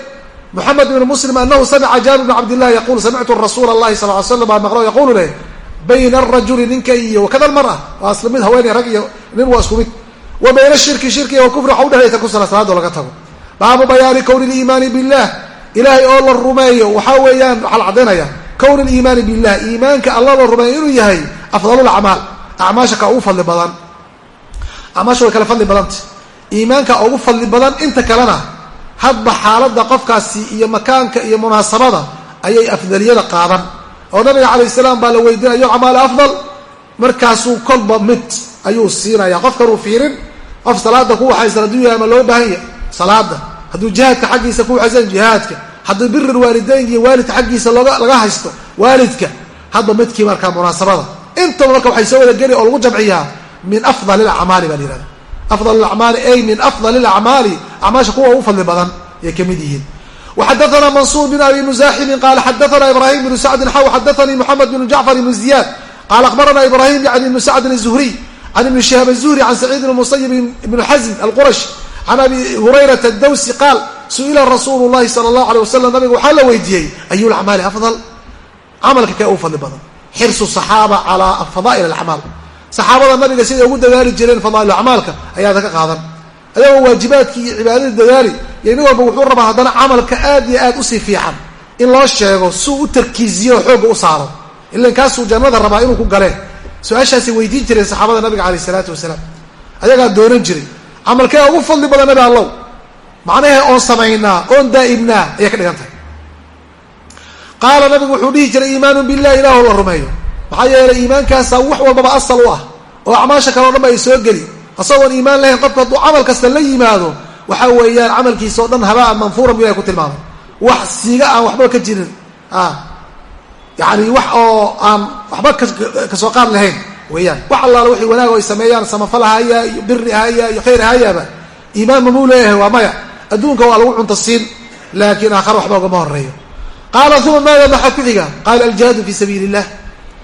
moxamed ibn muslim anahu samica jaabir bn cabdillahi yaqul samictu rasuula allahi sal ly slam baa maqlo yaqulu leh bayna arajuli ninka iyo wakada almara waa isla mid haweeney rag iyo nin waa isku mid. Wa bayna shirki shirkiga wa kufri waxa laga tago baabu bayaani kowni liimaani billah. Ilaahay oo la rumeeyo waxaa weeyaan waxaa la caddaynaya kowni liimaani billah iimaanka alla la rumeeyo inuu yahay afdalulacmaal acmaasha ka ugu fadli badan. Acmaasha way kala fadli badanta iimaanka ugu fadli badan inta kalena hadba xaaladda qofkaasi iyo makaanka iyo munaasabada ayay afdaliyada qaadan. Oo nabiga calayh salaam baa la weydiinayo camaale afdal. Markaasuu kolba mid ayuu siinaya qofkanuu fiirin qof salaada ku waxaysan hadduu yahay ma loo baahan yahay. Salaada hadduu jihaadka xaggiisa ku xasan jihaadka. Haddii bir waalidayn iyo waalidka xaggiisa laga haysto waalidka hadba midkii markaa munaasabada. Intaba marka waxay soo wadageli oo lagu jamciyaa min afdal ilacmaali baa layihahda afdal acmaali ay min afdal ilacmaali acmaasha kuwa ugu fadli badan ayay ka mid yihiin. Waxadaana mansuur bin abi musaaximin qaala xadaana ibrahim bnu sacdin xaw xadaanii moxamed bn jacfar ibnu ziyaad. Qaala akhbarana ibrahim yani ibnu sacdin azuhriy can ibni shihaab azuhri can saciid bn musayib ibnu xazin can abi hurayrata dawsi qaal su'ila rasuulu llahi sal allahu alay wasalam nabiga waxaa la weydiiyey ayu lacmaali afdal camalka kee uu fadli badan xirsu saxaaba calaa fadaa'il alacmaal saxaabada nabiga siday ugu dadaali jireen fadaa'ilu acmaalka ayaada ka qaadan adagoo waajibaadkii iyo cibaadada dadaali iyo mid walba wuxuu rabaa haddana camalka aad iyo aad u sii fiican in loo sheego suu u tarkiiziyo oo xoogga u saaro ilan kaasuu jannada rabaa inuu ku galee su'aashaasay weydiin jireen saxaabada nabiga caleyh isalaatu wasalaam ayagaa doonan jiray camalkee ugu fadli badan nabi allow. Macnahee oon samaynaa oon daa'ibnaa ayay ka dhigan tahay qaala nabigu wuxuu dhihi jiray iimaanu billahi ilaahoo la rumeeyo. Maxaa yeelay iimaankaasaa wax walbaba asal u ah oo acmaasha kale o dhan ba ay soo geli. Asagoon iimaan lahayn qofka hadduu camal kasta la yimaado waxa weeyaan camalkiisa o dhan habaan manfuuran bu ilahay ku tilmaamay. Wax siiga aan waxba ka jirin. Yani wax oo aan waxba ka soo qaad lahayn weeyaan. Wax allaala wixii wanaag ay sameeyaan samafal ahaya iyo biri ahaya iyo khayr ahayaaba iimaan mamuu leeyahay waa maya. Adduunka waa lagu cunta siin laakiin aakhare waxba ugama horeeyo qaala uma maada maxaa ku xiga? Qaala aljihaadu fi sabiili illah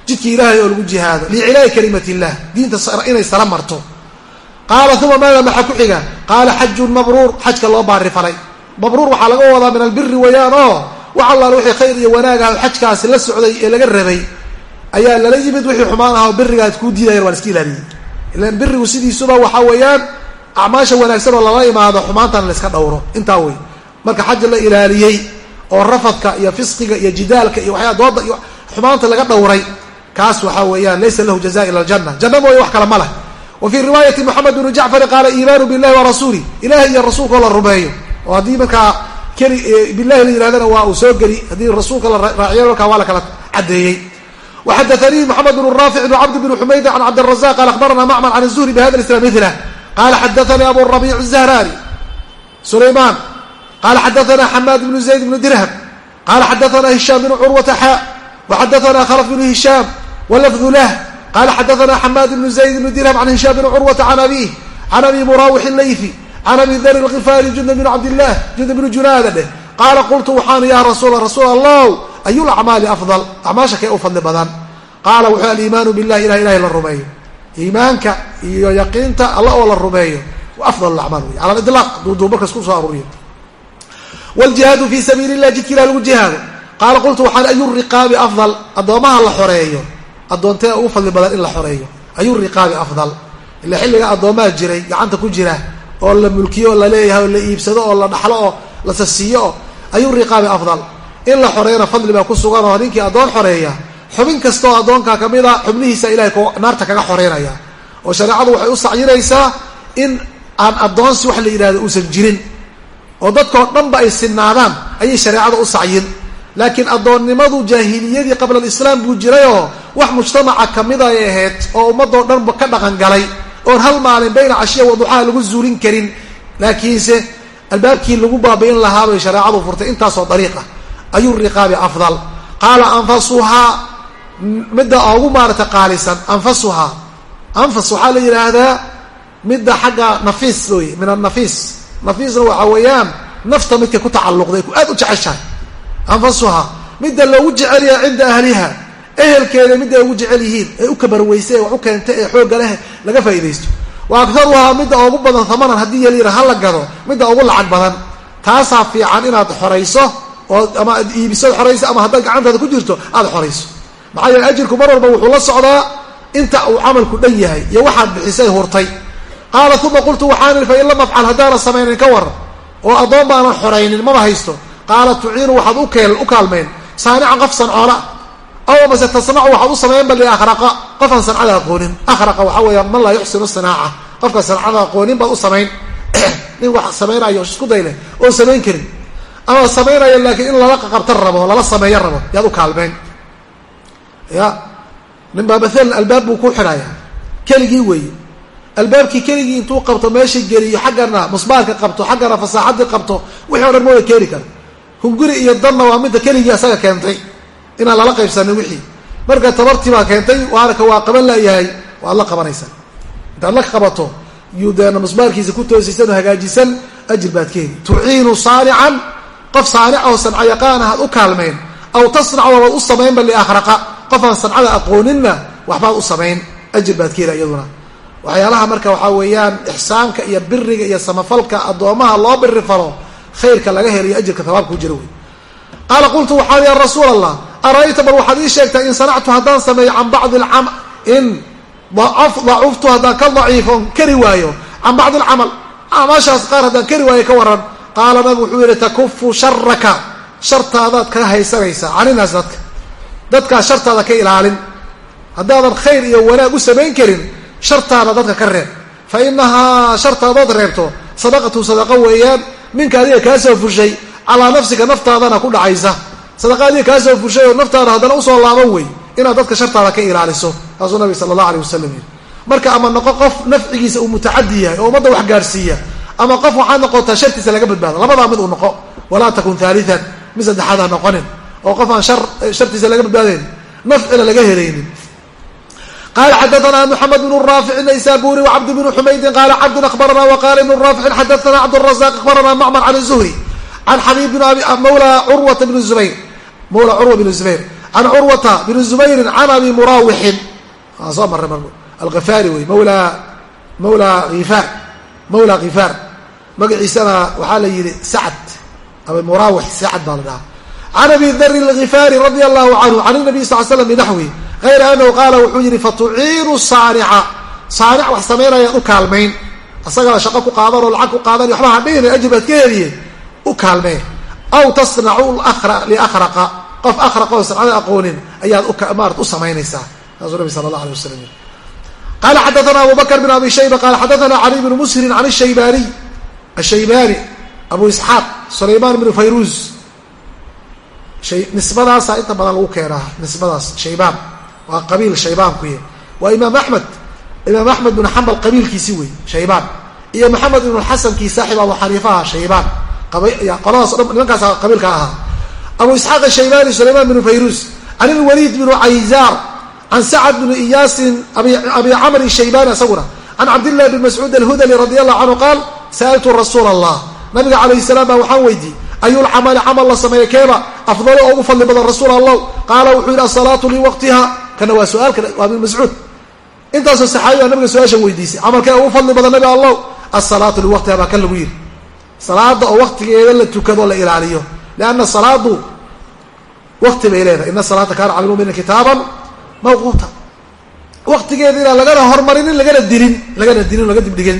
jidki ilaahay oo lagu jihaado liicilaa'i kalimat illah diinta inay sara marto. Qaala uma maada maxaa ku xiga? Qaala xajun mabruur xajka loo baari falay. Mabruur waxaa laga wadaa min albiri wayaan oo wax allaala wixii khayr iyo wanaag ah xajkaasi la socday ee laga rabay ayaa lala yimid wixii xumaan ah oo birigaad kuu diidayeen waa la iska ilaaliyey. Ilan birigu sidiisuba waxaa weeyaan acmaasha wanaagsan oo lala imaado xumaantana layska dhowro. Intaa wey marka xaja la ilaaliyey oo rafadka iyo fisqiga iyo jidaalka iyo waxyaa dooda iyo xumaanta laga dhowray kaas waxaa weeyaan laysa lahu jaza ila aljanna. Janna mooye wax kale ma leh. Wa fii riwaayati moxamed bnu jacfari qaala iimaanu billahi wa rasuulih ilahi iyo rasuulkao la rumeeyo. Oo haddii markaa keli bilahi la yihahdana waa uu soo geli haddii rasuulka la raaciyo markaa waa la kala cadeeyey وxadثnي محمد بن رافع بن cبد بن حmayd عن cبدالرزاq qال أخبرna معmر عن الزهري بhda الاسلام مثله qال xdثnي أbو الربيع الزهراني سليمان qال xdثna حماد بن زيد بن درهم qال xdثna هiشام بن cروة xا وxdثna khلف بن هiشام واللفظ lh qال xdثna حماد بن زيد بن درهم عن هiشام بن cروة عن أبيه عن أبي مراوح اللyثي عن أبي ذر الغفاrي جند بن cبدالله جند بن جuناadة dheh qaala qultu waxaan ya rasuul rasuul allah ayu lacmaali afdal acmaasha kee u fadli badan qaala wuxuu aliimaanu billahi ilah ilahay la rumeeyo iimaanka iyo yaqiinta alla oo la rumeeyo afdal acmaal wey cala lidlaaq duuduub markas ku soo aruuriyo wljihaadu fi sabiili illah jidka ilah lagu jihaado qaala qultu waxaan ayu riqaabi afdal addoomaha la xoreeyo addoontee ugu fadli badan in la xoreeyo ayu riqaabi afdal ila xilliga addoomaha jiray gacanta ku jira oo la mulkiyo oo la leeyahay oo la iibsado oo la dhaxlo oo la sasiiyo oo ayu riqaabi afdal in la xoreeyana fadli baa ku sugan oo ninkii addoon xoreeya xubin kasta oo addoonka ka mid a xubnihiisa ilahay naarta kaga xoreynaya oo shareecadu waxay u sacyinaysaa in aan addoonsi wax la yidhahdo uusan jirin. Oo dadkao dhanba ay sinaadaan ayay shareecada u sacyin. Laakiin addoonnimadu jaahiliyadii qabla alislaam buu jirayoo wax mujtamaca kamida ay ahayd oo ummadoo dhanba ka dhaqan galay. Oon hal maalin bayna cashiya waduxaha lagu zuulin karin. Laakiinse albaabkii lagu baabi'in lahaa bay shareecadu furtay intaasoo dariiq ah ayu riqaabi afdal qaala anfasuhaa midda ugu maarata qaalisan anfasuhaa anfas waxaa la yidhaahdaa midda xagga nafiis wey min annafiis nafiisna waxaa weeyaan nafta midkay ku tacalluqday ku aad u jeceshahay anfasuhaa midda loogu jecelyaha cinda ahliha ehelkeeda midda ay ugu jecel yihiin ee u kabarweyse ee wax u keenta ee xoogga leh laga faa'iidaysto wa aktaruhaa midda ugu badan hamanan haddii yaliira ha la gado midda ugu lacag badan taasaa fiican inaad xorayso oo ama ad iibiso ad xorayso ama haddaad gacantaada ku jirto aada xorayso. Maxaa yeele ajirku mar walba wuxuu la socdaa inta uu camalku dhan yahay iyo waxaad bixisay hurtay. Qaala uma qultu waxaan ihi fain lam afcal haddaana samaynin ka waran oo addoon baanan xoraynin maba haysto. Qaala tuciinu waxaad u kaalmayn saanican qof sancoola aw mase tasnacu waxaad u samayn ba liakhraqa qofaan sancada aqoonin. Akhraqa waxaa weeya man laa yuxsinu sinaaca qofka sancada aqoonin baad u samayn. [CLEARS THROAT] Nin wax samaynayo isku day leh samayn karin ama samaynayo laakiin in lala qabta rabo lala sameeyo rabo yaad u kaalmeyn ya nin baa maalan albaab buu ku xidhaya keligii weeye. Albaabkii keligii intuu qabto meesha geliyo xaggana musbaarka qabto xaggana fasaaxadii qabto wixii o dhan mooda keeni kara. Hunguri iyo danna waa midda keligii asaga keentay. Inaan lala qaybsanin wixii. Marka tabartii baa keentay waarka waa qaban layahay waad la qabanaysaa. Intaad la qabato yuu deena musbaarkiisa ku toosaysan oo hagaajisan ajir baad ka heli tuciinu saanican qof saanic oo sanca yaqaana u kaalmayn aw tasnac wabaad u samaynba liakhraqa qofaan sancada aqooninna waxbaad u samayn. Ajir baad ka heli iyaduna. Waxyaalaha marka waxaa weeyaan ixsaanka iyo biriga iyo samafalka addoomaha loo biri falo khayrka laga helayo ajirka tabaabka ku jira wey qaala qultu waxaa ya rasuul allah ara'ayta bal waxaad ii sheegtaa in sanactu haddaan sameeyo can bacdi alcam in dacuftu haddaan ka daciifon kari waayo. Can bacdi alcamal amaashaas qaar haddaan kari waayo ka waran qaala nabigu wuxuu yihi takufu sharaka shartaadaad kaga haysanaysaa caninaas dadka. Dadkaas shartaada ka ilaalin. Haddaadan khayr iyo wanaag u samayn karin shartaada dadka ka reeb. Fa inahaa shartaadaad reebto sadaqatu sadaqa weeyaan minka adiga kaa soo fushay calaa nafsika naftaadana ku dhacaysa. Sadaqa adiga kaa soo fushay oo naftaada haddana u soo laaban wey inaad dadka shartaada ka ilaaliso taasuu nabig sala allah aleyh wasalam yiri marka ama noqo qof nafcigiisa uu mutacadi yahay oo ummadda wax gaarsiiya ama qof waxaad noqotaa shartiisa laga badbaado. Labadaa mid uu noqo walaa takun haalian mid saddexaad ha noqonin. Oo qof aan shartiisa laga badbaadayn nafcina laga helaynin. Qala xadaana mxamed bn raafic naysaburi wcabd bn xumaydin qala cabdun abarana wqala ibn raaficin xadaana cabdrazaq abarana macmar can zuhri can xabib bn zubayr mawla magaciisana waxaa la yihi sacd abi murawix sacd baa la dhaha can abi dari algifaari radi allahu canhu can nabiy sal slam binaxwi hayra anahu qaala wuxuu yihi fatuciinu saanica saanic wax samaynayaad u kaalmayn asagana shaqo ku qaadan lacag ku qaadan waxba hadhihina ajir baad ka heliye u kaalmee. Aw tasnacu liakhraqa. Qof akhraq oo sancada aqoonin ayaad marat u samaynaysaa. Saasuu nabi sala allah alay wasalam qala xadaana abu bakr abi shayba qala xadaana cali bnu musrin can shaybaniy ashaybani abu isxaaq sulayman bnu fayruz. Nisbadaasa inta badan lagu keenaa nisbadaas shaybaan waa qabiil shaybaankuy waa imaam axmed imaam axmed bn xambal qabiilkiisi wey shaybaan iyo maxamed ibnu xasankii saaxib abu xaniifaha shaybaan qoladaas nimankaas qabiilka ahaa. Abu isxaaq ashaybani sulayman bnu fayruz. Can ilwaliid bnu cayzaar can sacd bni iyaasin abi camr shaybani isaguna can cabdillahi bn mascuud alhudali radi allahu canhu qaal sa'altu rasuula allah nabiga calayh salaam baa waxaan weydiiyey ayulcamali camal la sameeya keeba afdalo oo ugu fadli badan rasuul allah qaala wuxuu yidhi asalaatu liwaqtiha kana waa su'aalka waa ibn mascuud intaasoo saxaabi baa nabiga su'aashan weydiisay camalkee ugu fadli badan nabi allah asalaatu liwaqtiha baa kan lagu yidhi salaada oo waqtigeeda la tukado la ilaaliyo lianna salaadu waqti bay leedahay ina salaata kaana cala lmumina kitaaban mawquuta waqtigeeda lagana hormarinin lagana dilin lagana dilin laga dibdhigin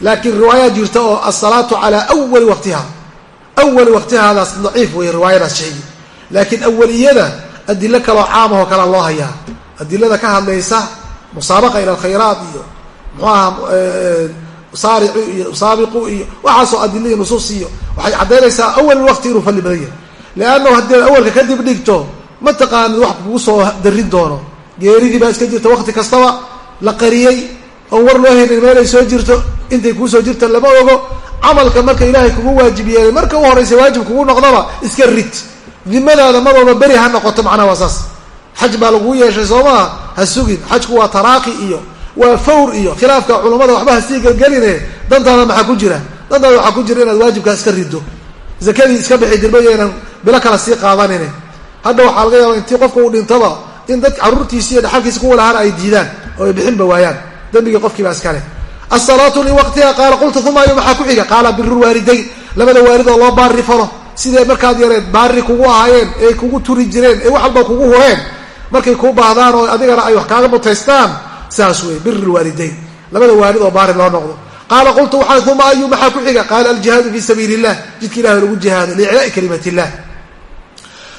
laakiin riwaayaa jirta oo asalaatu calaa awali waqtiha. Awali waqtihaadaas daciif wey riwaayadaas sheegi. Laakiin awaliyada adilo kaloo caamahoo kalea loo hayaa. Adilada ka hadlaysa musaabaqa ila alkhayraat iyo muxuu aha saaricu iyo saabiqu iyo waxaasoo adilo iyo nusuus iyo waxay caddaynaysaa awal waqti inuu fadli badan yahay. Leannahu haddii awalka kadib dhigto ma taqaanid wax kugu soo darin doono. Geeridii baa iska jirta waqti kastaba la qariyey oon war loo helin meelay soo jirto intay kuusoo jirta lama ogo. Camalka marka ilaahay kugu waajib yeelay marka u horeysa waajib kugu noqdaba iska rid. Dimadaada madooba beri ha noqoto macnaha waa saas. Xaj baa laguu yeeshay soo maha ha sugin. Xajku waa taraaqi iyo waa fawr iyo khilaafka culummada waxba ha sii gelgeline dantaada maxaa ku jira? Dantaada waxaa ku jira inaad waajibkaa iska riddo. Zakadii iska bixi dirba yaynan bilo kale sii qaadanine. Hadda waxaa laga yaaba intii qofka uu dhintaba in dad caruurtiisi iyo dhaxalkiisa kuwa lahaana ay diidaan oo ay bixinba waayaan dembigii qofkiibaa iskale asalaatu liwaqtiha qaala qultu uma ayo maxaa ku xiga qaala biru waalidayn. Labada waalid oo loo baari falo sidee markaad yareed baari kugu ahaayeen ee kugu turi jireen ee wax walba kugu hureen markay kuu baahdaan oo adigana ay wax kaaga mutaystaan saas wey bir lwaalidayn labada waalid oo baari loo noqdo. Qaala qultu waxaa uma ayu maxaa ku xiga qaala aljihaadu fi sabiili illah jidka ilahi lagu jihaado liiclaai kalimat illah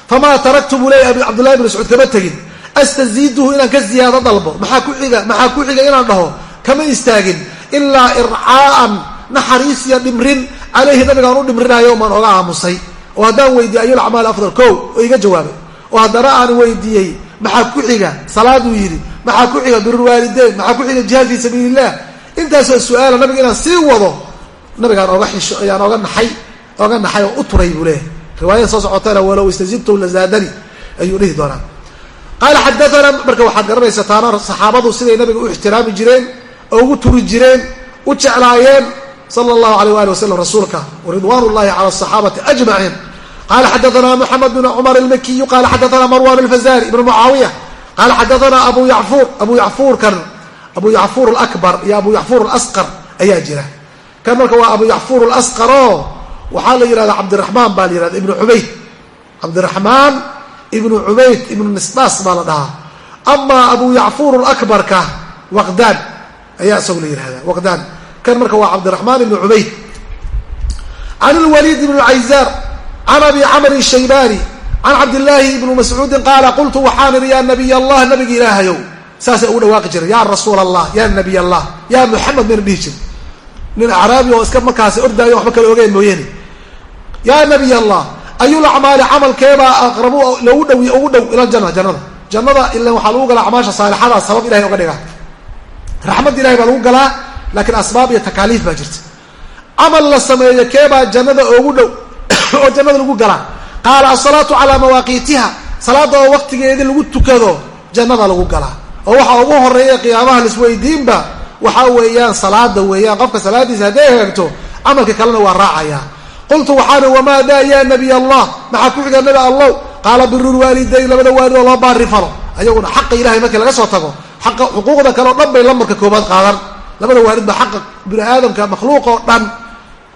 famaa taraktu buu leeya cabdullahi bn mascuud kama tegin astaziiduhu inaan ka ziyaado dalbo maxaa ku xiga maxaa ku xiga inaan dhaho kama istaagin ilaa ircaa'an naxariis iyo dhimrin caleyhi nabigaan u dhimrinayo maan oga aamusay oo haddaan weydiiyey ayul acmaal afdal ko oo iga jawaabay oo haddana aan weydiiyey maxaa ku xiga salaaduu yidhi maxaa ku xiga birulwaalideyn maxaa ku xiga jihaad fii sabiili illah intaasoo su'aala nabiga inaan sii wado nabigaan oga xisho ayaan oga naxay oga naxay oo u turay buu leeyahay riwaayada soo socotana walow istazidtu lazaadani ayuu dhihi doonaa qaala xadaana marka waxaad garanaysa saxaabadu siday nabiga u ixtiraami jireen oo ugu turi jireen u jeclaayeen sala allahu alayh waali wasalam rasuulka waridwan llahi cala asaxaabati ajmaciin qala xadaana moxamed bn cumar almakiyu qala xadaana marwan alfazari ibn mucaawiya qala xadaana abu yacfuur abu yacfuurkan abu yacfuur alakbar iyo abu yacfuur alasqar ayaa jira. Kan marka waa abu yacfuur alasqar waxaa la yihahda cabdiraxmaan baa la yihahda ibnu cubayd. Cabdiraxmaan ibnu cubayd ibnu nisdaas baa la dhahaa. Amaa abu yacfuur alakbarka waqdaan ayaa isagu la yihahda waqdaan. Kan marka waa cabdiraxmaan ibnu cubayd. Can lwaliid ibn cayzaar can abi camrin shaybani can cabdillaahi ibni mascuudin qaala qultu waxaan idhi yaa nabiy allah nabiga ilaahayow. Saasay ugu dhawaaqi jiray ya rasuula allah ya nabiy allah ya muxamed mayna dhihi jiri nin acraabi oo iska markaasi ordaayo waxba kala ogeyn mooyeene. Yaa nabiy allah ayul acmaali camalkeebaa aqrabu logu dhow ugu dhow ila ljana jannada. Jannada ilan waxaa lagu galaa acmaasha saalixada sabab ilahay oga dhigaa. Raxmadda ilahay baa lagu galaa laakiin asbaab iyo takaaliif baa jirta. Camal la sameeyo keebaa jannada ogu dhow [COUGHS] oo jannada lagu galaa. Qaala asalaatu calaa mawaaqiitiha salaada oo waqtigeedii lagu tukado jannada lagu galaa. Oo waxaa ugu horreeya qiyaamaha laisweydiinba waxaa weeyaan salaada weeyaan. Qofka salaadiisa hadday hagaagto camalka kalena waa raacayaa qultu waxaani wamaa daa ya nabiy allah? Maxaa ku xiga nabi allow? Qaala birulwaalidayn labada waalid oo loo baari falo. Ayaguna xaqa ilahay markii laga soo tago xaqa xuquuqda kale o dhan bay lamarka koobaad qaadan. Labada waalid baa xaqa bini aadamka makhluuq oo dhan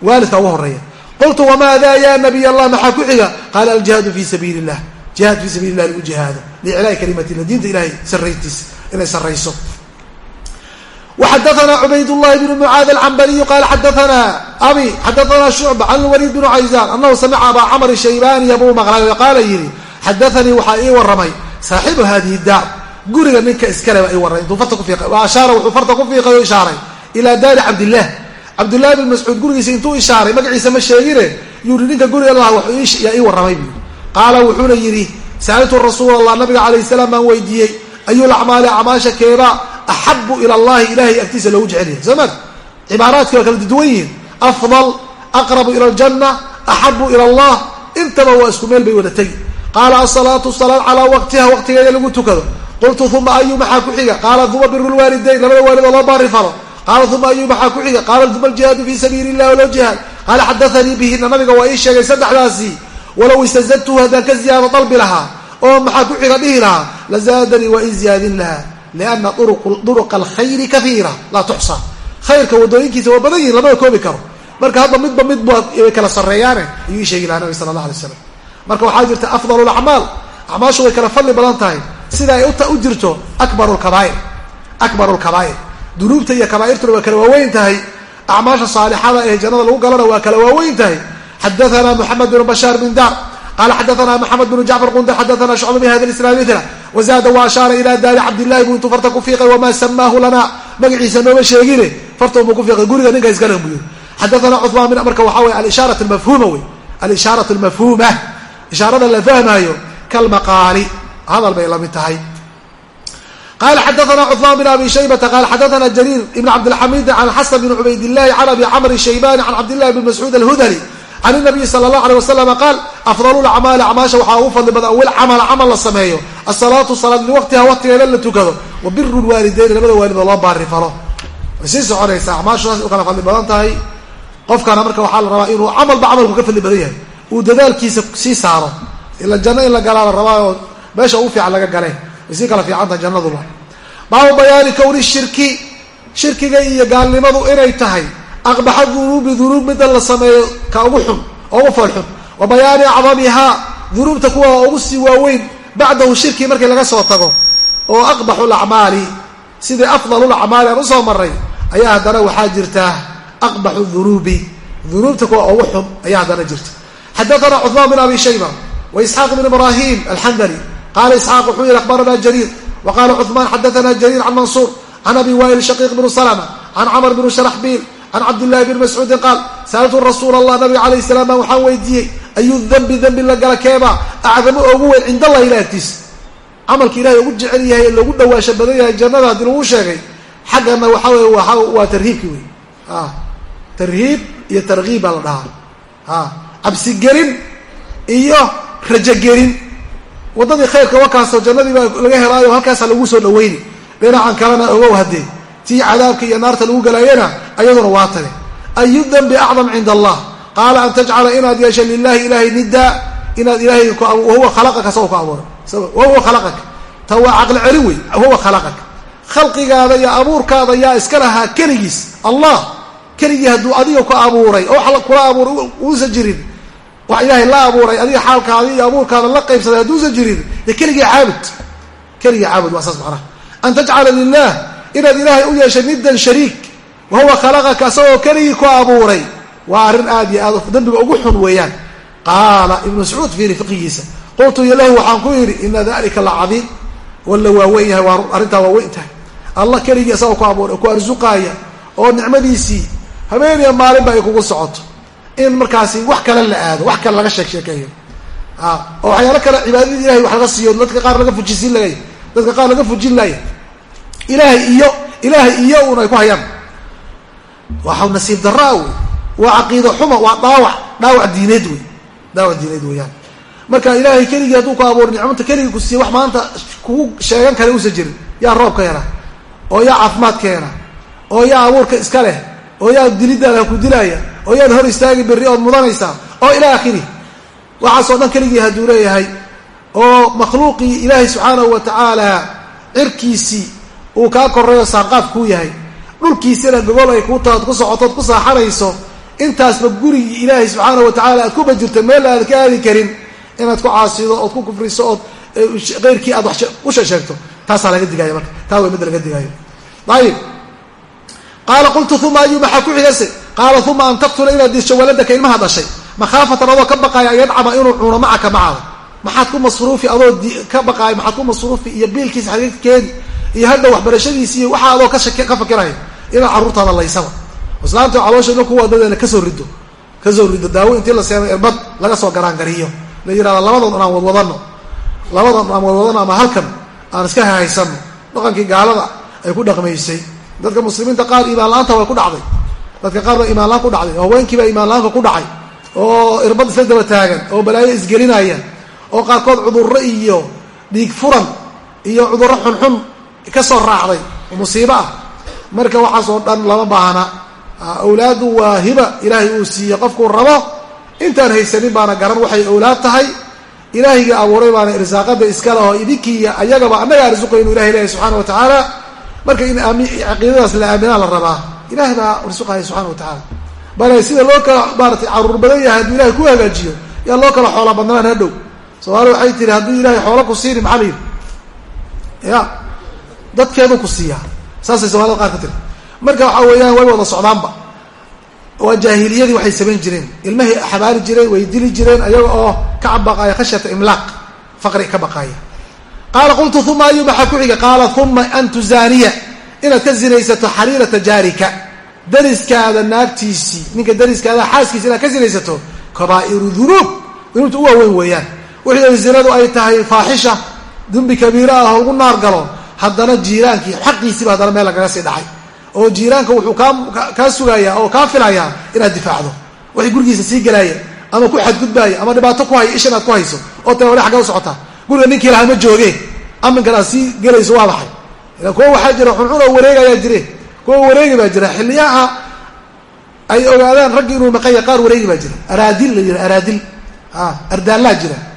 waalidka ugu horreeya qultu wamaa daa ya nabiy allah? Maxaa ku xiga? Qaala aljihaadu fi sabiili illah jihaad fii sabiili lah lagu jihaado. Liiclaai kalimatillah diinta ilahay saraytiisa inay sarayso وxadثna cubayd الlahi بن mعاad الcmbaliyu qala xadثna abi xadثna شhucba can الwlيd بن cayزan anahu samica aba cmr shaybaniya buu maqlay qaala yihi xadaثanii waxaa ii waramay saaxibu hadihi daar guriga ninka iskale baa ii warramay intuu farta ku fiiqay wa ashaara wuxuu farta ku fiiqay oo ishaaray ilaa daari cabdillaah cabdullahi bin mascuud gurigiisa intuu ishaaray magaciisa ma sheegine yuri ninka guriga lahaa yaa ii warramay buu qaala wuxuuna yidhi sa'altu rasuul allah nabiga calayh salaam baan weydiiyey ayulacmaali acmaasha keebaa axabu ila allahi ilahay agtiisa loogu jecel yahay soo maad cibaaraadki waa kala duwan yihiin afdal aqrabu ila aljanna axabu ila allah intaba waa isku meel bay wada tegi qaala asalaatu salaad calaa waqtiha waqtigeeda lagu tukado qultu uma ayu maxaa ku xiga qaala uma biru lwaalidayn labada waalid oo loo baari falo qaala uma ayu maxaa ku xiga qaala uma aljihaadu fi sabiili illah waloo jihaad qaala xadaanii bihina nabiga waa ii sheegay saddexdaasi walow istazadtuhu haddaan ka ziyaado dalbi lahaa oo maxaa liana duruqa alkhayri kaiira laa tuxsa khayrka wadooyinkiisa waa badan yihiin lamada koobi karo marka hadda midba mid bay kala sarreeyaane ayuu sheegi lahaa nabi sala allah alay slam marka waxaa jirta afdal lacmaal acmaashu way kala fadli badan tahay sida ay u jirto akbaru lkabaa'ir akbaru lkabaa'ir dunuubta iyo kabaa'irtuna waa kala waaweyn tahay acmaasha saalixada ee jannada lagu galana waa kala waaweyn tahay xadaana moxamed bn bashaar bin dar qala xadaana maxamed bn jacfar qundar xadaana shucba bi hada isnaad mila wazaada wa ashaara ila daari cabdillahi bu intuu farta ku fiiqay wamaa samaahu lana magaciisa nooma sheegine fartoonbuu ku fiiqay guriga ninka iskale buu yiri xadaana cumaan bin marka waxaa wey alishaarat mafhuma wey alishaarat almafhuma ishaarada la fahmaayo kalmaqaali hadal bay la mid tahay qala xadaana cثman bn abi shaybata qala xadaana jariir ibn cabdilxamid can xasan bn cubaydillahi can abi camr shaybani can cabdillahi bn mascuud alhudali can inabiyi sal allah aleyh wasalam qaal afdalu lacmaali acmaasha waxaa ugu fadli badan awil camal camal la sameeyo asalaatu salaad liwaqtiha waqtigeeda la tukado wa biru lwaalideyni labada waalidba loo baarifalo way sii soconaysaa acmaashudaas u kala fadli badan tahay qofkana marka waxaa la rabaa inuu camalba camalku ka fadli badan yahay uu dadaalkiisa sii saaro ila janno in la galaa la rabaa oo meesha ugu fiican laga gale way sii kala fiican tahay jannaduba baabu bayaani kowni shirki shirkiga iyo gaalnimadu inay tahay aqbaxa dunuubi dunuub midda la sameeyo ka ugu xun ugu foolxun wa bayaani acdamihaa dunuubta kuwa ugu sii waaweyn bacdahu shirki markii laga soo tago oo aqbaxu lacmaali sidii afdalulacmaali aan u soo maray ayaa haddana waxaa jirta aqbaxu dunuubi dunuubta kuwa ugu xun ayaa haddana jirta xadaana cuثmaan bin abi shayba isxaaq bn ibrahim alxandali qala isxaaq wuxuu yihi akhbarana jariir wa qala cuثmaan xadaana jariir can mansuur can abi wail shaqiiq bn salma can camr bn sharaxbiil can cabdillahi bn mascuudin qaal sa'altu rasuul allah nabiga calayh salam baan waxaan weydiiyey ayu dembi dembi la gala keeba acdamo oogu weyn cind allah ilah agtiisa camalka ilahay ugu jecel yahay ee loogu dhawaasho badan yahay jannada haddii lagu sheegay xaggana waxa wey waa tarhiibki wey tarhiib iyo tarkiib baa la dhahaa cabsigelin iyo rajogelin waddadii khayrka wakaasoo jannadii baa laga helaayo halkaasa lagu soo dhaweyni dhinacan kalena ogow haddee tii cadaabka iyo naarta lagu galaayana ayaduna waa tane ayu dembi acdam cinda allah qaala an tajcala inaad yeesha lilahi ilahay nidaa inaad ilahay wahuwa khalaqaka sao ku abuuray. Wahuwa khalaqaka ta waa caqli celin wey wahuwa khalaqaka khalqigaada iyo abuurkaada yaa iska lahaa keligiis. Allah keligii hadduu adiga ku abuuray oo kula abuuray uusan jirin. Wax ilaahay la abuuray adiga xaalkaada iyo abuurkaada la qaybsaday hadduusan jirin. Dee keligii caabud. Keligii caabud waa saas macnaha. An tajcala lilah inaad ilaahay u yeeshay nidan shariik wahuwa khalaqaka isagoo keligii ku abuuray. Waa arrin aad iyo aad dembiga ugu xun weeyaan. Qaala ibnu mascuud fiiri fiqigiisa qultu lahu waxaan ku yidhi ina dalika la cadiim walla waa weyn yahay waa arrintaa waa weyn tahay. Allah keligii isagoo ku abuuray ku arsuqaaya oo nicmadiisii habeeniya maalinba ay kugu socoto. In markaasi wax kale la aado wax kale laga sheek sheekeeyo oo waxyaalo kale cibaadadii ilahay wax laga siiyo dadka qaar laga fujisiin lagay dadka qaar laga fujin laaya ilaahay iyo ilaahay iyo un ay ku hayaan. Waa nasiib daraa wey waa caqiida xuma waa dhaawac dhaawac diineed wey dhaawac diineed weeyaan. Marka ilaahay keligii hadduu ku abuuray nicmanta keligii ku siiye wax maanta kugu sheegan kale uusan jirin yaa roobka hela oo yaa caafimaad keena oo yaa abuurka iska leh oo yaa dilidaada ku dilaaya oo yaad hor istaagi berri ood mudanaysaa oo ilaa akhiri. Waxaasoo dhan keligii hadduu leeyahay oo makhluuqii ilaahay subxaanahu wa cirkiisii uu kaa koreeyo saanqaaf kuu yahay. Dhulkiisina gogol ay kuu taad ku socotood ku saaxanayso. Intaasba gurigii ilaahay subxaanahu wa tacaala aad ku bajirto meel aad ka aadi karin inaad ku caasido ood ku kufriso ood keyrkii aad wax u sheegto. Taasaa laga digaayo marka. Taa way midda laga digaayo ayib. Qaala qultu uma ayu maxaa ku xigase qaala uma an taqtula inaad disho waladaka ilmaha dhashay. Makhaafatan adoo ka baqaaya an inuu cuno macaka macada maxaad ku masruufi adoo ka baqaaya maxaad ku masruufi iyo biilkiisa xagiidkeedi iyo hadda waxbarashadiisi iyo waxaa adoo ka fakiraya inaad carruurtaada laysaba. Islaamta caloosha ina kuwa dadeena ka soo rido ka soo rido daawo intii la seeno irbad laga soo garaangariyo. La yihahda labadan aan wadwadano labadan aan wadwadano ama halkan aan iska hahaysano. Dhaqankii gaalada ay ku dhaqmaysay. Dadka muslimiinta qaar iimaan la'aanta way ku dhacday. Dadka qaar baa imaan la'aan ku dhacday. Haweenkiibaa imaan la'aanka ku dhacay. Oo irbad isla daba taagan. Oo balaayo isgelinaya oo qaarkood cudurro iyo dhiig furan iyo cudurro xunxun ka soo raacday oo musiibo ah. Marka waxaas oo dhan lama baahna. Awlaadu waa hiba ilaahay uu siiye qofkuu rabo. Intaan haysanin baana garan waxay awlaad tahay. Ilaahigii abuuray baana irsaaqada iska leho idinkiiy ayagaba annaga arsuqaynu ilahay leeyahy subxaana wa tacaala. Marka in caqiidadaas la aaminaa la rabaa. Ilahay baa arsuqaya subxana wa tacaala. Bale sida loo kala maaratay carruur badan yahay hadduu ilahay ku hagaajiyo yaa loo kala xoola badnaan hadhow soomaali waxay tiri hadduu ilahay xoola ku siini maxaa la yidhi ya dadkeedu ku siiyaa saasay somalida qaar ka tiri. Marka waxaa weeyaan way wada socdaanba. Waa jaahiliyadii waxay samayn jireen. Ilmahay xabaari jireen way dili jireen ayaga oo ka baqaaya khashyata imlaaq faqri ka baqaaya. Qaala qultu uma ayu maxaa ku xiga qaala uma an tuzaaniya inaad ka zinaysato xariirata jaarika. Dariskaada naagtiisii ninka dariskaada xaaskiisa inaad ka zinaysato kabaa'iru dunuub. Dunuubta u waaweyn weeyaan. Wixii zinadu ay tahay faaxisha dembi kabiira ah ugu naar galo haddana jiiraankii xaqiisiiba haddana meel lagaga sii dhacay. Oo jiiraanka wuxuu kaa kaa sugayaa oo kaa filayaa inaad difaacdo. Waxay gurigiisa sii gelaaya ama ku xadgudbaaya ama dhibaato ku haya isha inaad ku hayso oo tale wali xagga u guriga ninkii lahaa ma jooge. Aminkan aad sii gelayso waa maxay? Kuwa waxaa jira xunxun oo wareegayaa jire. Kuwa wareegi baa jira. Xiliyaha ay ogaadaan raggi inuu maqanya qaar wareegi baa jira. Araadil la yira araadil. Ardaallaa jira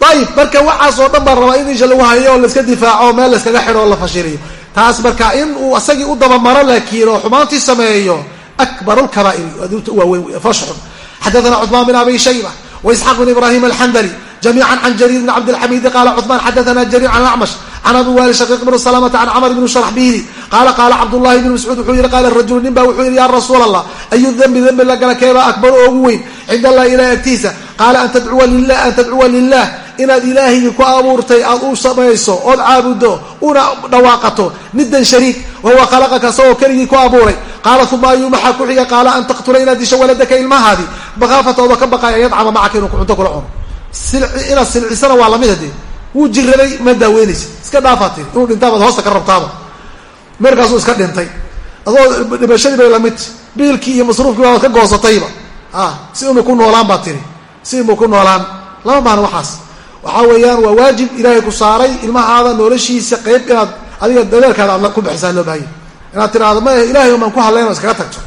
ayib marka waxaas oo dhan baa rabaa in isha lagu hayo oo laiska difaaco meel layskaga xidho oo la fashiliyo. Taas marka in uu isagii u dabamaro laakiin oo xumaantii sameeyo akbar lkabaa'iri aduubta u waaweyn fashxun. Xadathana cuثmaan bin abi shayba waisxaaq bin ibrahim alxandali jamiica can jariir bn cabdilxamiidi qaala cuثmaan xadathana jariir can acmash can abi wali shaqiiq bn salamata can camr bn sharaxbiili qaala qaala cabdullahi bn mascuud wuxuu yihi qaala rajulu nin ba wuxuu yihi ya rasuul allah ayu dembi dembi lagala keebaa akbaru oo ugu weyn cinda allah ilahi agtiisa? Qaala an tadcuwa lilah inaad ilaahigii ku abuurtay aad u samayso ood caabudo una dhawaaqato nidan shariik wahuwa khalaqaka isagoo keligii ku abuuray. Qaala uma ayuu maxaa ku xiga? Qaala an taqtula inaad disho waladaka ilmahaadii makaafatooda ka baqaya an yadcama macaka inuu cunto kula cuno. Inaad silcisana waa la mid hadee wuu jiraday ma daaweynaysa iska dhaafaa inuu dhintaabaad hoosta ka rabtaaba. Meerkaasuu iska dhintay. Adoo dhimashadii bay la mid. Biilkii iyo masruufkii baad ka goosatayba. Si inuu ku noolaan baa tiri. Si inuu ku noolaan. Lama baana waxaas waxaa weeyaan waa waajib ilaahay ku saaray ilmahaada noloshiisa qeyb inaad adiga dadeelkaada aad ku bixisaa loo baahanya inaad tiraahdo ma ilahay umaan ku hadlayno iskaga tagto.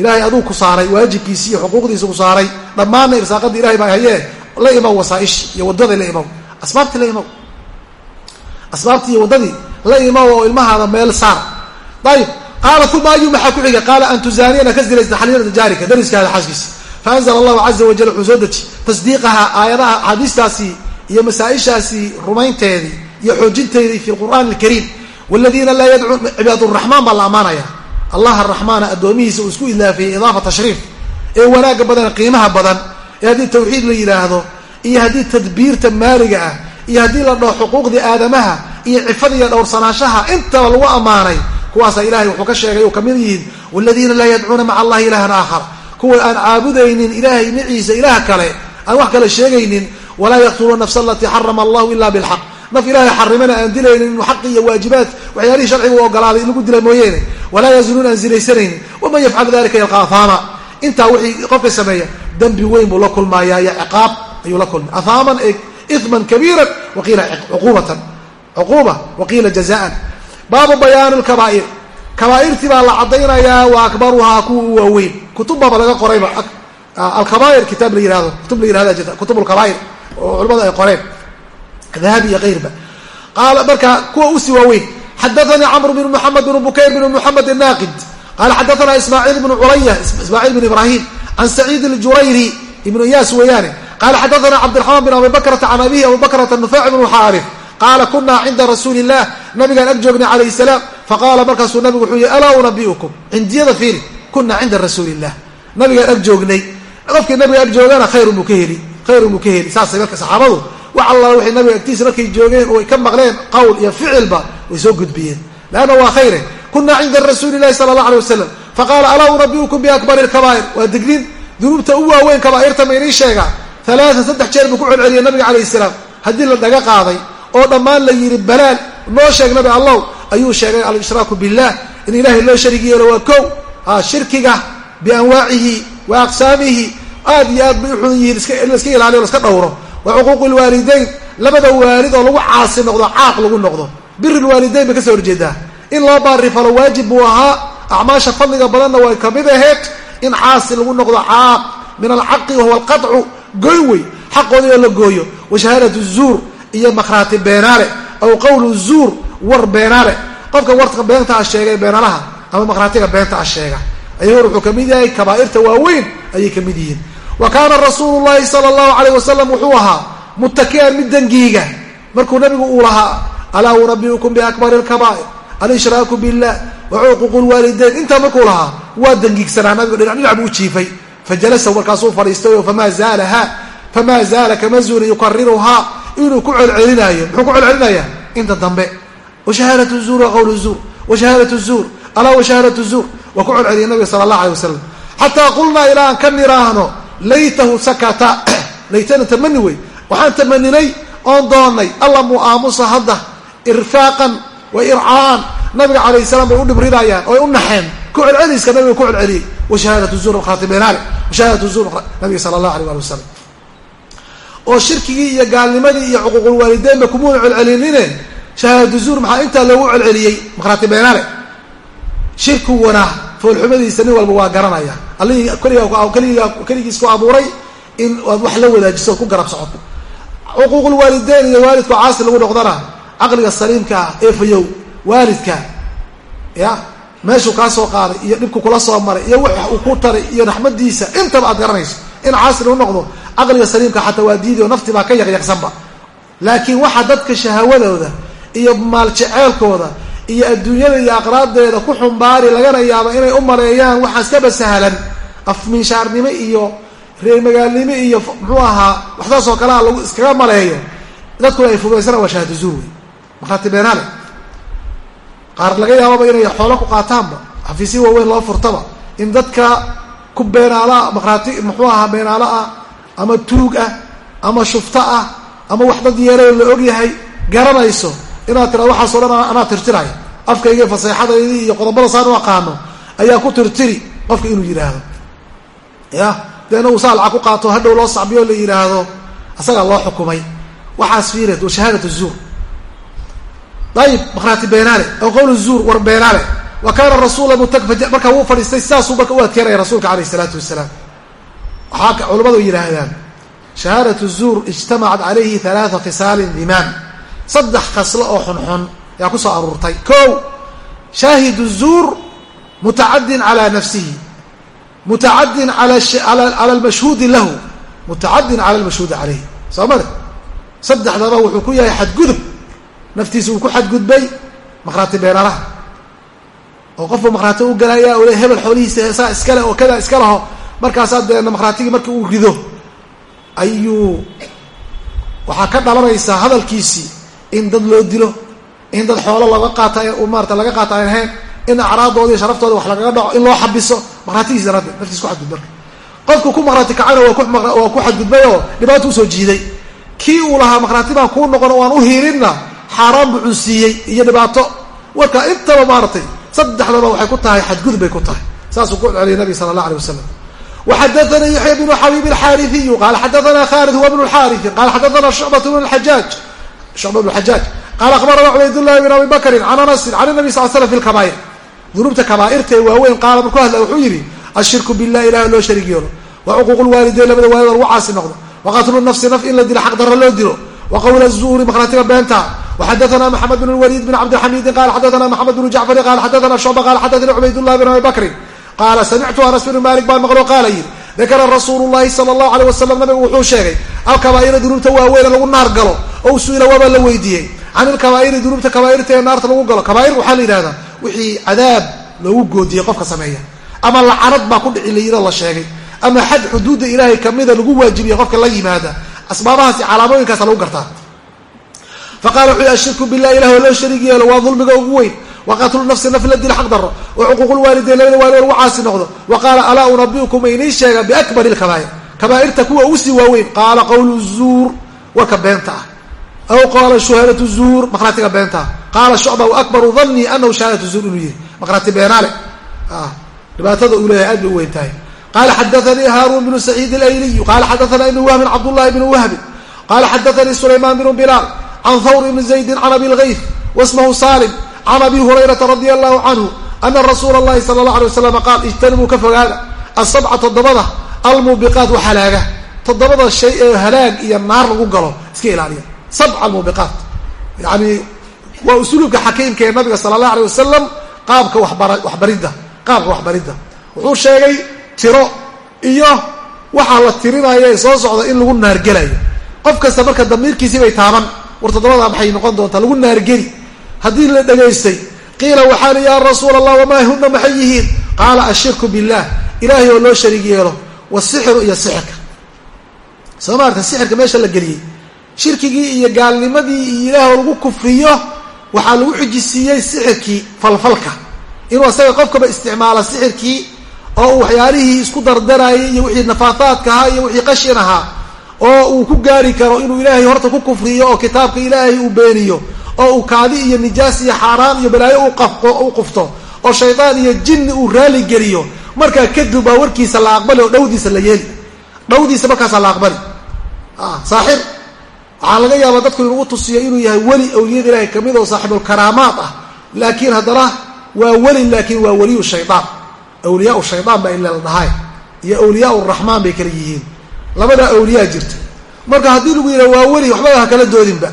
Ilahay aduu ku saaray waajibkiisi iyo xuquuqdiisa ku saaray. Dhammaanna irsaaqadii ilahay baa hayee? La imaw wasaa'ishi iyo waddadii la imaw. Asbaabtii la imaw. Asbaabtii iyo waddadii la imaw oo ilmahaada meel saar. Ayib qaala uma ayu maxaa ku xiga? Qaala an tuzaaniyana ka zilaysta xaliilata jaarika dariskaada xaaskiisa faanzla allahu caza wajal wuxuu soo deji. Tasdiiqaha aayadaha axaadiistaasi iyo masaa-ishaasi rumaynteedii iyo xoojinteedii fi lqur'aan alkariim waladiina laa yadcuun cibaaduraxmaan baa la ammaanaya allah araxmaana addoomihiisa uu isku idaafeeyey idaafa tashriif ee wanaagga badan qiimaha badan ee haddii tawxiid la yidhaahdo iyo haddii tadbiirta maaliga ah iyo haddii la dhaho xuquuqdii aadamaha iyo cifada iyo dhowrsanaanshaha intaba lagu ammaanay kuwaasaa ilahay wuxuu ka sheegay uu ka mid yihiin waladiina laa yadcuuna maca allahi ilahan aakhar. Kuwa aan caabudaynin ilaahay niciisa ilaah kale aan wax kale sheegaynin walaa yaqtuluuna nafsa alatii xarama allahu ila bilxaq naf ilahay xarimana aan dilaynin inu xaqi iyo waajibaat waxyaalihii sharciga u ogolaaday in lagu dila mooyeene walaa yazinuuna aan zinaysanaynin waman yafcal dalika yalqa ahaama intaa wixii qofka sameeya dembi weyn buu la kulmayaa iyo ciqaab ayuu la kulmay ahaaman iman kabiira waqiila cuqubatan cuquba waqiila jazaan baabu bayaani lkabaa'ir kabaairtii baa la caddaynayaa wa akbaruhaa kuwa u waaweyn kutub baaba laga qorayba alkabair kitaab la yihahdo kutub la yihahda jirta kutub lkabair oo culamadu ay qoreen dahabi iyo keyrba qaala marka kuwa usii waaweyn xadathanii camr bn mxamed bn bukayr bn mxamed الnaaqid qala xadathana ismaaciil bn culaya ismaaciil bn ibrahim can saciid اljurayri ibnu iyaas weeyaane qala xadathana cabdiraxmaan bn abi bakrata can abihi abu bakrata nufaac bn xaarif qaala kunaa cinda rasuuli illah nabigaan ag joognay calayh salaam faqaala markaasuu nabigu wuxuu yihi alaa unabiukum cindiyada fiiri kuna cinda rasuuli illah nabigaan ag joognay qofkii nabiga ag joogana khayrun buu ka heli khayrun buu ka heli. Saasay marka saxaabadu wax alla waxay nabiga agtiisa markay joogeen oo ay ka maqleen qowl iyo ficilba way soo gudbiyeen. Leanna waa khayre. Kuna cinda rasuuli illahi sala allah alay wasalam faqaala alaa unabiukum biakbari lkabaa'ir waa dignin dunuubta u waaweyn kabaa'irta ma inii sheega alaaan saddex jeer buu ku celceliyay nabiga calayhi salaam. Haddii la dhaga qaaday oo dhammaan la yidhi balaal noo sheeg nabi allow ayuu sheegay al-ishraaku billah in ilaahay loo sharig yeelo waa kow. Shirkiga bianwaacihi wa aqsaamihi aad iyo aad bay u xun yihiin iska ilaaliyo laska dhowro. Wa cuquuqu lwaalidayn labada waalid oo lagu caasi noqdo caaq lagu noqdo. Biri lwaalidayn bay ka soo horjeedaa. In loo baarifalo waajib buu ahaa. Acmaasha fadliga badanna way ka mid aheyd in caasi lagu noqdo caaq. Min alcaqi wahuwa alqaطcu goyn wey xaqoodii oo la gooyo. Wa shahaadatu zuur iyo makhraati beenaale aw qowlu zuur war beenaale qofka warka beenta a sheegay beenalaha ama makhraatiga beenta a sheega. Ayagor wuxuu ka mid yahay kabaa'irta waaweyn ayay ka mid yihiin wa kaana rasuulu llahi sala allahu alayh wasalam wuxuu ahaa muttaki'an mid dangiiga. Markuu nabigu uu lahaa alaa unabiukum biakbari lkabaa'ir alshraaku billah wa cuquuqu lwaalidayn intaa markuu lahaa waa dangiigsanaa. Nabigu dhinac dhinac buu jiifay. Fajalasahu markaasuu fadhiistay famaa zaalaha famaa zaala kama zuuli yukariruhaa inuu ku celcelinaayo muxuu ku celcelinayaa inta dambe washahaadatu zuur wa qowlu zuur washahaadatu zuur alaa washahaadatu zuur. Waa ku celceliyay nabiga sala allah laytahu sakata. Laytana tamani wey. Waxaan tamaninay oon doonnay. Alla muu aamusa hadda. Irfaaqan wa ircaaan nabiga calayh salaam bay u dhibrinayaan oy u naxeen. Ku celceliska nabiga ku celceliyey. Washahaadatu zuur khaatibeenaale washahaadatu zuur nabiga sala allah alay ali wasalam oo shirkigii iyo gaalnimadii iyo cuquuqulwaalideynba kumuuna celcelinine. Shahaadatu zuur maxaa intaa loogu celceliyey? Makhraati beenaale shirkiguna foolxumadiisa nin walba waa garanaya allihii ku abuuray in aad wax la wadaajiso ku garab socoto. Cuquuqulwaalideyn iyo waalidku caasi lagu noqdana caqliga saliimka ee fayow waalidka ya meeshuu kaa soo qaaday iyo dhibku kula soo maray iyo wax uu ku taray iyo raxmadiisa intaba aad garanayso in caasi lagu noqdo caqliga saliimka xataa waa diidi oo nafti baa ka yaqyaqsanba. Laakiin waxa dadka shahawadooda iyo maal jeceelkooda iyo adduunyada iyo aqraadeeda ku xumbaari lagana yaabo inay u maleeyaan waxaas kaba sahlan afminshaarnimo iyo reermagaalnimo iyo muxuu ahaa waxsaas oo kalea lagu iskaga maleeyo dadkuna ay fudaysana waa shahaado zuur wey markhaati beenaale qaar laga yaababa inay xoolo ku qaataanba xafiisya waaweyn loo furtaba in dadka ku beenaaloa markhaati muxuu ahaa beenaalo ah ama tuug ah ama shufto ah ama wax dad yeerayo la ogyahay garanayso inaad tira waxaasoo dhan anaa tirtiraya afkayga faseexadaydii iyo qodobada saan u aqaano ayaa ku tirtiri qofka inuu yidhaahdo ya deena uu saa lacag ku qaato hadhow loo sacbiyo la yidhaahdo. Asagaa loo xukumay. Waxaas fiireed wa shahaadat zuur. Ayib makhraati beenaale aw qowl zuur war beenaale. Wa kaana rasuula markaa wuu fadhiistay sidaasuu marka u adkeenaya rasuulka alayh isalaatu wasalaam. Waxaa culamadu yidhaahdaan shahaadat zuur ijtamacat calayhi halaaa khisaalin dimaan saddex khaslo oo xunxun ayaa ku soo aruurtay. Kow shaahidu zuur mutacadin calaa nafsihi mutacadin cala lmashhuudi lahu mutacadin cala lmashhuudi calayhi soo mare saddexdaba wuxuu ku yahay xadgudub naftiisa uu ku xadgudbay makhraati beenalaha oo qofku makhraati u galaya o le hebel xoolihiisa saa iskale oo kada iska laho markaasaa deena makhraatigii markii uu rido ayuu waxaa ka dhalanaysaa hadalkiisii in dad loo dilo in dad xoolo laga qaata maarata laga qaata aan ahayn in acraadooda iyo sharaftooda wax lagaga dhaco in loo xabiso makhraatigiisa daraaddeed naftiis ku xadgud marka qofku ku makhraati kacayna waa ku xadgudbay oo dhibaato usoo jiiday kii uu lahaa makhraati baan kuu noqon waan u hiirinna xaaraan buu cunsiiyey iyo dhibaato warka intaba maaratay saddexdaba waxay ku tahay xadgudub bay ku tahay saasuu ku celiyay nabiga sala allah alay wasalam وxadثna yaحyى بن xabيب الxاriثiy qala xadثna khالد هو بن الxاriث qala xadثna شعبة بن الحجاج شعبة بن الحجاج qala أخبرna cbayd اللhi بن أبي بكri عن أنس عن النبي صل sلم في الكباير duنubta kabاa'irta ee waaweyn qaala markuu hadla wuxuu yihi الshirku bالlah ilaah loo sharig yeelo وcquuq الwaalideyn labada waalid lagu caasi noqdo وqatlu النفsi naf in la dilo xaq daro loo dilo وqwl الزuuri makhraatiga beenta وxadثna محamed بن الوليد بن cabdالحamidi qala xadثna محamed بن جعفr qala xadثna شعبة qala xadثna cbayd اللhi بن أبي بكri qaala samictu anas bnu malik baan maqlo qaala yidhi dakara rasuulu llahi sala allahu aleyh wasalam nabigu wuxuu sheegay alkabaa'ira dunuubta waaweyne lagu naar galo ow su-ila waabaa la weydiiyey can ilkabaa'iri dunuubta kabaa'irta ee naarta lagu galo kabaa'ir waxaa la yidhahdaa wixii cadaab loogu goodiyey qofka sameeya. Ama lacanad baa ku dhici layiro la sheegay. Ama xad xuduudda ilaahay kamida lagu waajibiya qofka la yimaada. Asbaabahaasi calaamooyinkaasa lagu gartaa. Faqala wuxuu ashirku bilah ilah oo loo yeelo waa dulmiga ugu weyn. Waqatlu nafsi naf la dil xaq daro wa cuquuqu labada waalid lagu caasi noqdo. Wa qaala alaa unabiukum inii sheega biakbari lkabaa'ir kabaa'irta kuwa ugu sii waaweyn. Qaala qawlu zuur warka beenta ah aw qaala shuhaadatu zuur maqhraatiga beenta qaala shucba waakbaru danii anahu shahaadatu zuur inuu yihi maqhraati beenaale dhibaatada uu leeyahay aad bay u weyn tahay qala xadaanii haaruun bnu saciid alayliyu qala xadaana ibnu wahbin cabdullahi bnu wahbin qala xadaanii sulaymaan bnu bilaal can thawr ibni zaydin can abi lgayf wasmahu salim can abi hurayrata radia allahu canhu ana rasuula allahi sala allah alay wasalam qaal ijtanibuu ka fogaada asabca toddobada almuubiqaat wax halaaga toddobada shay ee halaag iyo naar lagu galo iska ilaaliya sabca almuubiqaat yani waa usluubka xakiimka ee nabiga sala allah alay wasalam qaabka waxbaridda qaabka waxbaridda. Wuxuu sheegay tiro iyo waxaa la tirinaya ee soo socda in lagu naargelayo. Qof kasta marka damiirkiisii bay taaban war toddobada maxay noqon doontaa? Lagu naargeli. Haddii la dhegaystay qiila waxaa li yaa rasuula allah wamaa huna maxay yihiin qaala ashirku billah ilaahay oo loo shariig yeelo wasixru iyo sixirka. Soo maarta sixirka meesha la geliyey shirkigii iyo gaalnimadii iyo ilaah oo lagu kufriyo waxaa lagu xijisiiyey sixirkii falfalka. Inuu asaga qofkaba isticmaalo sixirkii oo uu waxyaalihii isku dardarayay iyo wixii nafaataadka ahaa iyo wixii qashin ahaa oo uu ku gaari karo inuu ilaahay horta ku kufriyo oo kitaabka ilaahay uu beeniyo oo uu kaadi iyo nijaas iyo xaaraan iyo balaayo u qufto oo shaydaan iyo jinni uu raali geliyo. Markaa kadib baa warkiisa la aqbali oo dhawdiisa la yeeli. Dhawdiisa markaasaa la aqbali saaxir waxaa laga yaabaa dadku inugu tusiyo inuu yahay weli awliyada ilaahay ka mid oo saaxibulkaraamaat ah. Laakiin haddana waa weli laakiin waa weliyu shaydaan. Awliyaa shaydaan baa in la dhahay iyo awliyaa raxmaan bay kala yihiin. Labadaa awliyaa jirta. Marka haddii lagu yidhaha waa weli waxbaba ha kala doodinba.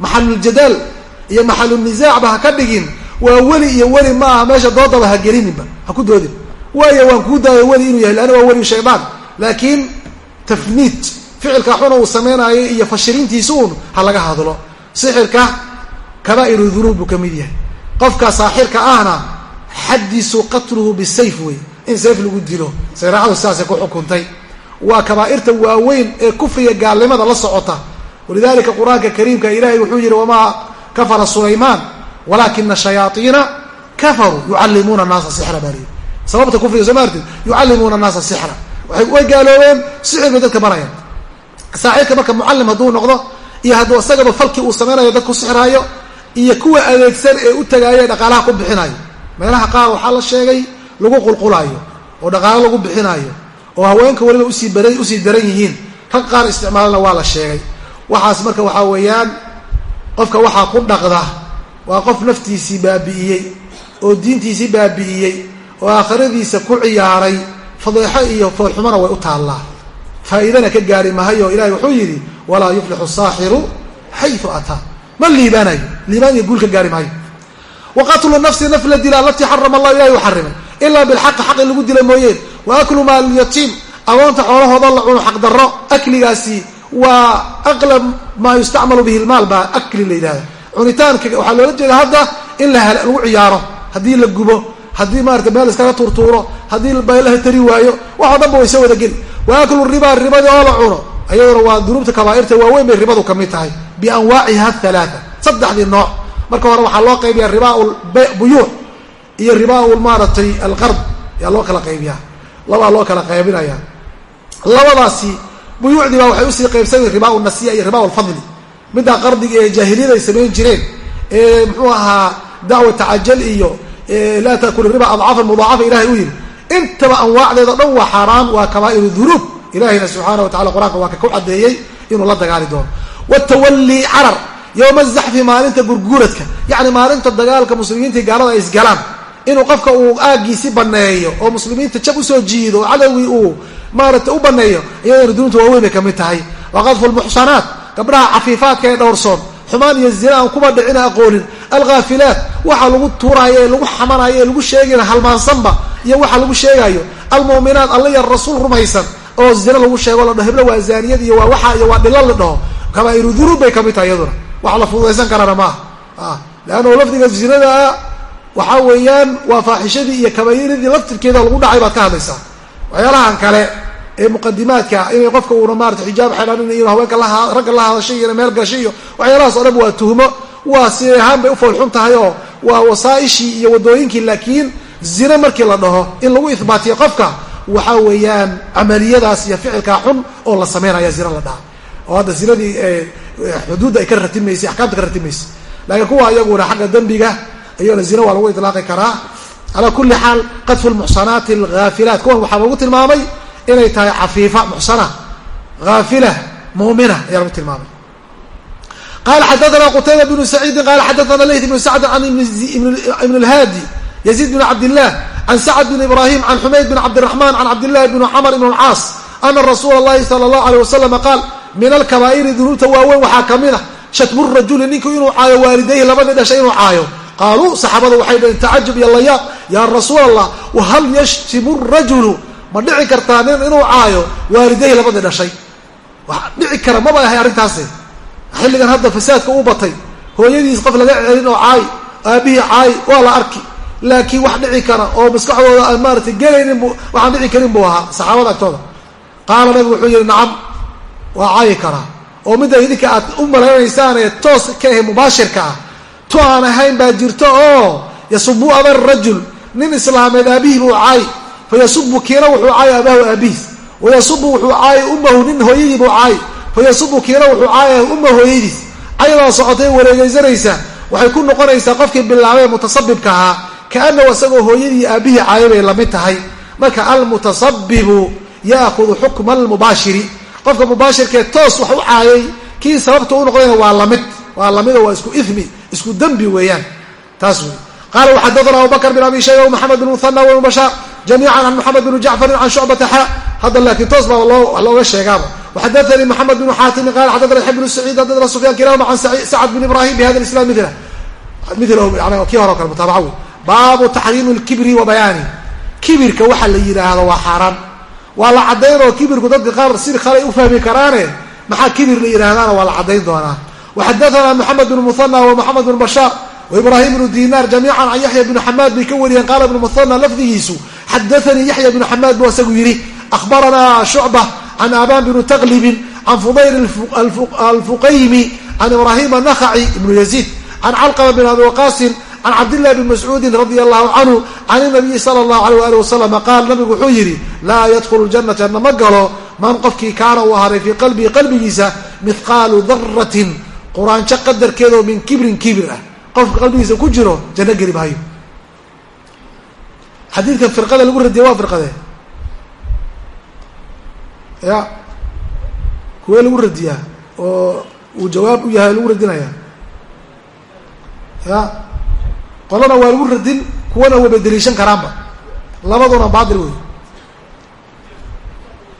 Maxaluljadaal iyo maxalunisaacba ha ka dhigin. Waa weli iyo weli ma aha meesha doodaba ha gelininba ha ku doodin. Waayo waan kuu daayo weli inuu yahay leanna waa weliyu shaydaan. Laakiin tafniid ficilka xuna uu samaynayo iyo fashirintiisa uun ha laga hadlo. Sixirka kabaa'iru dunuub buu ka mid yahay. Qofka saaxirka ahna xaddiisu qatluhu bisayf wey in sayf lagu dilo saraacadu sidaasay ku xukuntay. Waa kabaa'irta waaweyn ee kufriga gaalnimada la socota. Walidalika qur'aanka kariimka ilahay wuxuu yihi wamaa kafara sulaymaan walaakina shayaaiina kafaruu yucallimuuna naasa sixra baa lihi sababta kufriga soo maartid yucallimuuna naasa sixra. Way gaaloobeen sixir bay dadka barayaan saaxirka marka mucallim hadduu noqdo iyo hadduu isagaba falkii uu samaynayo dad ku sixraayo iyo kuwa adeegsan ee u tagaayo dhaqaalaha ku bixinayo meelaha qaar waxaa la sheegay lagu qulqulaayo oo dhaqaalo lagu bixinaayo oo haweenka weliba u sii u sii daran yihiin. Rag qaar isticmaalana waa la sheegay. Waxaas marka waxaa weeyaan qofka waxaa ku dhaqda waa qof naftiisii baabi'iyey oo diintiisii baabi'iyey oo aakhiradiisa ku ciyaaray fadeexo iyo foolxumona way u taallaa faa'iidana ka gaari mahayo ilahay wuxuu yidhi walaa yuflixu saaxiru xayu ataa. Ma liibaanayo liibaan iyo guul ka gaari maayo wa nafsi naf la dila alatii xarama allah ilahay u xarimay. Ilaa bilxaqi xaq lagu dila mooyeen. Wa aklu maalyatiim agoonta xoolahooda la cuno xaqdarro akligaasi waa aqlab maa yustacmalu bihi lmaal baa akli la yidhahda cunitaanka waxaa loola jeeda hadda in lagu ciyaaro. Haddii la gubo haddii maarata meel iskaga tuurtuuro haddii baylaha tari waayo waxoo dhan ba way soo wada geli wa aklu riba ribadii oo la cuno. Ayaduna waa dunuubta kabaa'irta waaweyn bay ribadu ka mid tahay. Bianwaaciha halaata saddexdii nooc. Marka hore waxaa loo qaybiyaa ribaa buyuuc iyo ribaa maaratay alqard ayaa loo kala qaybiyaa. Labaa loo kala qaybinaya labadaasi buyuucdii baa waxay u sii qaybsanya ribaa nasiya iyo ribaa lfadli middaa qardiga ee jaahiliyada ay samayn jireen ee muxuu ahaa dacwa tacajal iyo laa taakulu riba adcaafa mudaacafa ilahay u yidhi intaba anwaacdeeda dhan waa xaaraan waa kabaa'iru dunuub. Ilahina subxaana wa tacala qur'aanka waa ka ku caddeeyey inuu la dagaali doono. Watawallii carar yowma zaxfi maalinta gurguradka yacni maalinta dagaalka muslimiintai gaalada ay isgalaan. Inuu qofka uu aagiisi baneeyo oo muslimiinta jab u soo jiido oo cadowgii uu maarata u baneeyo iyadana dunuubta waaweyn bay ka mid tahay. Wa qadfu lmuxsanaat gabdhaha cafiifaadka ee dhowrsoon. Xumaan iyo zina aan kuba dhicina aqoonin alghaafilaat waxa lagu tuuraayo ee lagu xamanayo ee lagu sheegayna halmaansanba iyo waxa lagu sheegayo almu'minaat alla iyo rasuul rumaysan oo zina lagu sheego la dhaho heblo waa zaaniyad iyo waa waxa iyo waa dhilo la dhaho. Kabaa'iru dunuub bay ka mid tahay iyaduna. Wax la fududaysan karana maaha. Leanna lafdiga zinadaa waxaa weeyaan waa faaxishadii iyo kabayiradii laftirkeeda lagu dhacay baad ka hadlaysaa. Waxyaalahan kale ee muqadimaadka inay qofka uuna maarata xijaab xelaanin iyo haweenka ragga la hadashay iyo meel gashay iyo waxyaalahaas o dhan waa tuhmo waa si ahaan bay u foolxun tahay waa wasaaishii iyo wadooyinkii laakiin zina markii la dhaho in lagu ihbaatiyo qofka waxaa weeyaan camaliyadaas iyo ficilkaa xun oo la sameynaya zina la dhaha. Oo hadda zinadii xuduudda ay ka ratimaysay axkaamta ka ratimaysay laakiin kuwa iyaguna xagga dembiga iyona zina waa lagu ilaaqi karaa. Calaa kulli xaal qadfu lmuxsanaati alghaafilaat kuwan waxaa lagu tilmaamay inay tahay cafiifa muxsana haafila muumina ayaa lagu tilmaamay qala xadaana qutayba bnu saciidin qala xadaana layth ibnu sacd an ibn lhaadi yaziid bn cabdilah an sacd bn ibrahim an xumayd bn cabdiraxman an cabdilahi bn camr ibn caas ana rasuula lahi sala allahu aleyh wasalama qaal min alkabaa'iri dunuubta waaweyn waxaa ka mid ah shatmu rajuli ninku inuu caayo waalidayhi labadii dhashay inuu caayo qaaluu saxaabada waxay dhaheen tacajub iyo layaab yaa rasuula allah wahal yashtimu rajulu ma dhici kartaa nin inuu caayo waalidayhi labadii dhashay wax dhici kara maba ahay arrintaasi xilligan hadda fasaadka u batay hooyadiis qof laga celin oo caay aabihii caay waa la arki. Laakiin wax dhici kara oo maskaxdooda aan maaratay gelaynin bu waxaan dhici karin buu ahaa saxaabada agtooda. Qaala nabigu wuxuu yihi nacam waa caayi karaa oo midda idinka aad u malaynaysaan toos ka ahe mubaashirka ah. Tu aan ahayn baa jirto oo yasubu aba rajul. Nin islaameed aabihii buu caay fa yasubu kiina wuxuu caay abahu aabihiis wayasubu wuxuu caayay ummahu nin hooyadii buu caay fayasubu kiina wuxuu caayaya umma hooyadiis cayadaa socotay wareegeysanaysa waxay ku noqonaysaa qofkii bilaabay mutasabibka ahaa. Kaanahu isagoo hooyadii aabihii caayay bay la mid tahay. Marka almutasabibu yaahudu xukma almubaashiri qofka mubaashirkee toos wax u caayay kii sababta u noqdayna waa la mid waa la mid oo waa isku imi isku dembi weeyaan. Taas wey qala waxadana abubakr bin abi shayba wmaxamed bin muhana wibn bashaar jamiica can moxamed bn jacfarin can shucbata xa hadda laakiin toos baa wax looga sheegaaba waxadaanii moxamed bn xaatimi qala xadana yaxya bn saciid xadana sufyan kilahuma can sacd bin ibrahim bihada islam mil mil kii hore o kale mutaabaca wey baabu taxriimi lkibri wa bayaani kibirka waxa la yidhaahdo waa xaaraan waa la caddayn oo kibirku dadka qaar si khalay u fahmi karaane maxaa kibir la yidhahdaana waa la caddayn doonaa waxadaana moxamed bn muhana wa moxamed bn bashaar waibrahim bnu dinar jamiican can yaxya bni xamaad bay ka wariyeen qaala ibnu muhana lafdigiisu xadaanii yaxya bnu xamaad buu isagu yidhi ahbaranaa shucba can aban bni taqlibin can fudayl alfuqaymi can ibrahim anakhaci ibnu yaziid can calqama bin abi waqaasin can cabdillahi bni mascuudin radia allahu canhu can inabiyi sala allahu alayh ali wasalama qaal nabigu wuxuu yidhi laa yadkhulu ljana janna ma galo man qofkii kaana uu ahaaday fii qalbihi qalbigiisa mithqaalu daratin quraanjo qadarkeedoo min kibrin kibir ah qofka qalbigiisa ku jiro janno geli maayo xadiidkan firqada lagu radiyay waa firqade ya. Kuwee lagu radiyaa? Oo uu jawaab u yahay lagu radinaya? Ya. Qolana waa lagu radin kuwana wayba deliishan karaanba. Labaduna baatil wey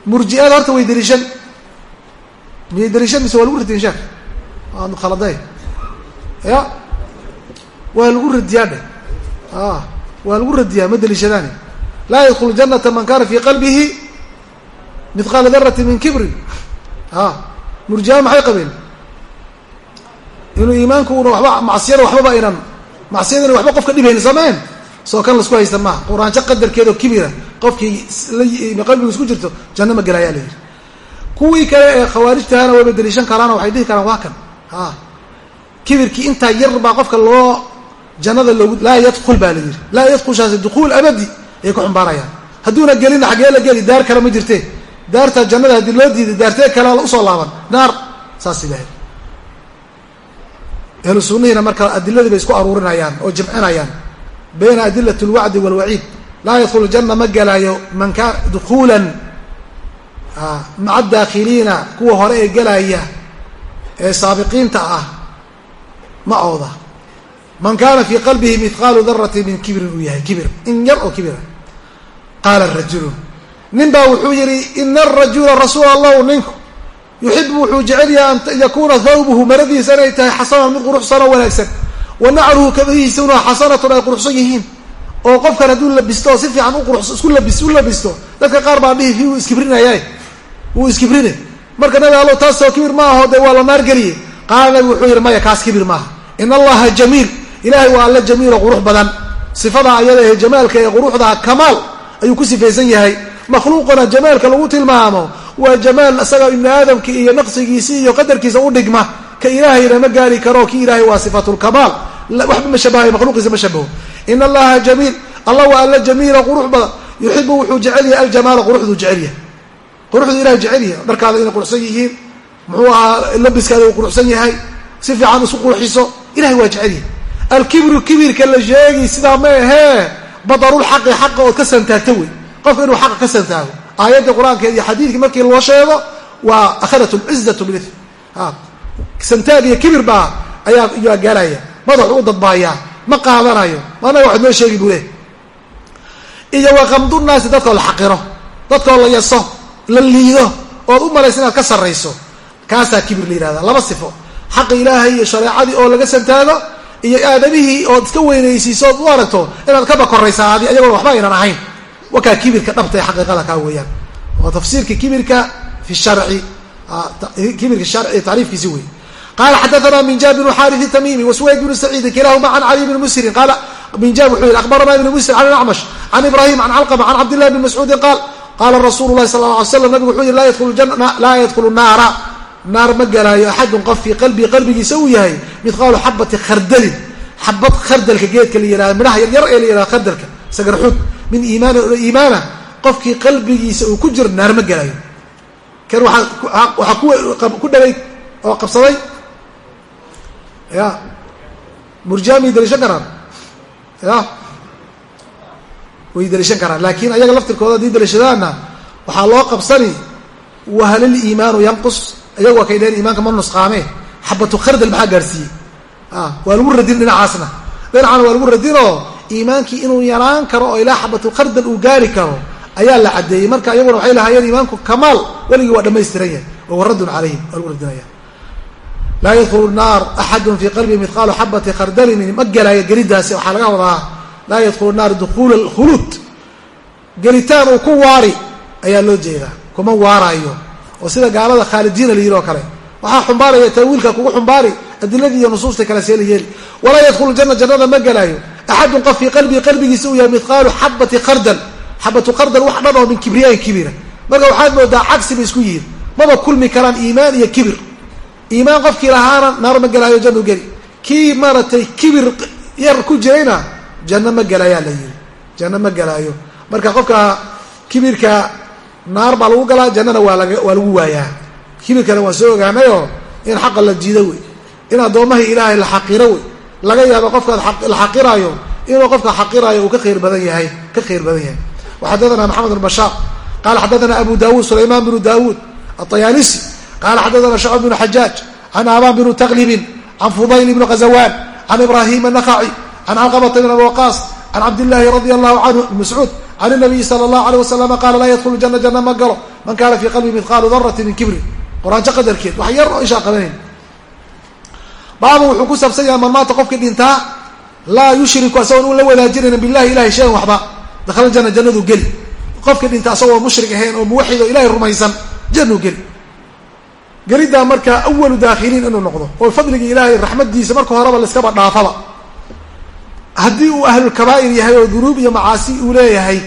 murji-ada horta way deliishan miyay deliishan mise waa lagu radin sheek waad khaladay ya. Waa lagu radiyaa dheh waa lagu radiyaa ma deliishadaani. Laa yadkulu janata man kana fi qalbihi mithqaala darati min kibrin. A murjiaa maxay qabeen? Inuu iimaanku una waba macsiyada waxbaba aynan macsiyadana waxba qofka dhibhayn samayn soo kan la isku haysta maaha quraanjo qadarkeedoo kibira qofkii qalbigu isku jirto janno ma gelaayaa la yidhi. Kuwii kale ee khawaarijtahana wayba deliishan karaano waxay dhihi karaan waa kan. A kibirkii intaa yar baa qofka loo jannada loogu laa yadkul baa la yidhi. Laa yadkulshaasi dukuul abadi ayay ku xumbaarayaan. Hadduuna gelina xagee la daarta jannada haddii loo diiday daartee kale u soo laaban. Naar saas ilahay ahlu sunnihiina marka adiladii bay isku aruurinayaan oo jimcinayaan. Bayna adilat lwacdi walwaciid laa yadkulu janna ma gelaayo man ka dukuulan maca daakhiliina kuwa hore ee gelaya ee saabiqiinta ah ma ooda. Man kaana fii qalbihi mithqaalu darati min kibrin uu yahay kibir in yar oo kibira qaala rajulu nin baa wuxuu yihi ina arajula rasuul allahu ninku yuxibu wuxuu jecel yahay an yakuuna thawbuhu maradiisa inay tahay xasanan mid quruxsanoo wanaagsan. Wa nacruhu kabihiisuna xasanatun ay quruxsan yihiin. Oo qofkan hadduu labisto si fiican isku labis u labisto dadka qaar baa dhihi wuu iskibrinaya wuu iskibrine marka nabi allo taasoo kibir ma aho waa la naar geliye qaala nabigu wuxuu yihi maya kaas kibir maaha in allaha jamiil. Ilahay waa alla jamiilo qurux badan. Sifada ayada ee jamaalka ee quruxda kamaal ayuu ku sifaysan yahay makhluuqana jamaalka lagu tilmaamo waa jamaal isaga ibni aadamka iyo naqsigiisi iyo qadarkiisa u dhigma. Ka ilaahayna ma gaari karo ki ilaahay waa sifatulkamaal waxba ma shabahayo makhluuqiisa ma shabaho. In allaha jamiil allah waa alla jamiila qurux badan. Yuxibu wuxuu jecel yahay aljamaala quruxduu jecel yahay. Quruxdu ilahay jecel yahay. Dharkaada inay quruxsan yihiin muxuu ahaa labiskaada uu quruxsan yahay si fiican isu qurxiso ilahay waa jecel yahay. Alkibru kibirka la sheegi sidaa ma ahee badarulxaqi xaqa ood ka santaagto wey qofka inuu xaqa ka santaago aayadda qur'aanka iyo xadiidka markii loo sheego waa akhadat lcizatu bil santaag iyo kibir baa ayaa yaa gaaraya madaxu u dadbaayaa ma qaadanayo maanaga waxaad noo sheegi buu leh iyo waqamdunaasi dadkoo la xaqiro dadkoo la yaso la liido ood u malaysa inaad ka sarrayso. Kaasaa kibir la yihahda laba sifo. Xaqa ilaahay iyo shareecadii oo laga santaago iyo aadamihii ood iska weynaysiiso ood u aragto inaad ka bakoraysaa adi ayagoona waxba aynan ahayn wakaa kibirka dhabta ee xaqiiqada kaa weeyaan waa tafsiirka kibirka fi sharci kibirka sharci tacriifkiisi wey qala xadaana minjab bn xari tamimi wasuwayd bn saciidi kilahuma can cali bn musrin qaala minjab wuxuu yihi akhbarana ibn musrin can acmash can ibrahim can calqama can cabdillahi bn mascuudin qaal qaala rasuulu lahi sal ly slam nabigu wuxuu yihi laa yadkhulu naara naar ma galaayo axadun qof fii qalbii qalbigiisa uu yahay midqaalu xabati khardalin xabad khardalka geedka la yihahdo midhaha yaryar ee la yihahdo khardalka sagarxuud min iimaani iimaana qofkii qalbigiisa uu ku jiro naar ma galaayo kan waxaa ku dhagay oo qabsaday ya murjaamay daliishan karaan ya way daliishan karaan. Laakiin ayaga laftirkooda haddii daliishadaana waxaa loo qabsani wahalil iimaanu yanqus iyagu waa kay dhaheen iimaanka ma nusqaamee xabatu khardal maxaa gaarsiiyey? Waa lagu radin dhinacaasna. Dhinacana waa lagu radinoo iimaankii inuu yaraan karo oo ilaa xabatu khardal uu gaari karo ayaa la caddeeyey. Marka iyaguna waxay lahaayeen iimaanku kamaal weligii waa dhamaystiran yahay wahuwa raddun calayhim waa lagu radinaya laa yadkhulu naar axadun fii qalbii midqaalu xabati khardalin ma gelaayo gelidaasi waxaa laga wadaa laa yadkhulu naar dukhuula khuluud gelitaan uu ku waari ayaa loo jeedaa kuma waaraayo. Oo sida gaalada khaalidiina la yidhi oo kale waxaa xumbaaraya taawiilka kugu xumbaari adiladii iyo nusuusta kale see la yeeli walaa yadkhulu janna jannada ma gelaayo axadun qof fii qalbii qalbigiisa uu yahay midqaalu xabati khardal xabatu khardal wax dhan oo min kibriyaan kibira marka waxaad moodaa cagsi bay isku yihiin maba kulmi karaan iimaan iyo kibir iimaan qofkii lahaana naar ma gelaayo jannu geli kii maaragtay kibir yar ku jirayna janno ma gelayaa la yidhi janno ma gelaayo marka qofka kibirka naar baa lagu galaa jannana waa laga waa lagu waayaa kibirkana waan soo ogaanayoo in xaqa la jiido wey in addoommahii ilaahay la wey laga yaabo qofka la xaqiraayo inuu qofka xaqiraayo uu ka khayr badan yahay ka khayr badan yahay. Waxadathana maxamed bn bashaar qala abu dawuud sulaymaan bnu dawuud aطayaalisi qala xadathana shacb bnu xajaaj can aban bnu taklibin can fudayl bni khazawaan can ibrahim anakaci can calqabata bn abi waqaas can cabdillahi allahu canhu mascuud can nabiyi sala allahu aleyh wasalama qaala laa yadkhulu jana janna ma galo man kana fii qalbi midqaalu darati min kibrin. Quraanjo qadarkeed wax yar oo ishaa qabanayn baabu wuxuu ku saabsan yahay man maata qofkii dhintaa laa yushriku asagoon un la wadaajinayna billahi ilahay shayan waxba dakhala jana jannaduu geli. Qofkii dhinta asagoo mushrik ahayn oo muwaxid oo ilahay rumaysan jannuu geli. Geliddaa markaa awalu daakhiliin inuu noqdo oo fadligii ilaahay raxmadiisa marka horeba laiskaba dhaafaba. Haddii uu ahlulkabaa'ir yahay oo dunuub iyo macaasi uu leeyahay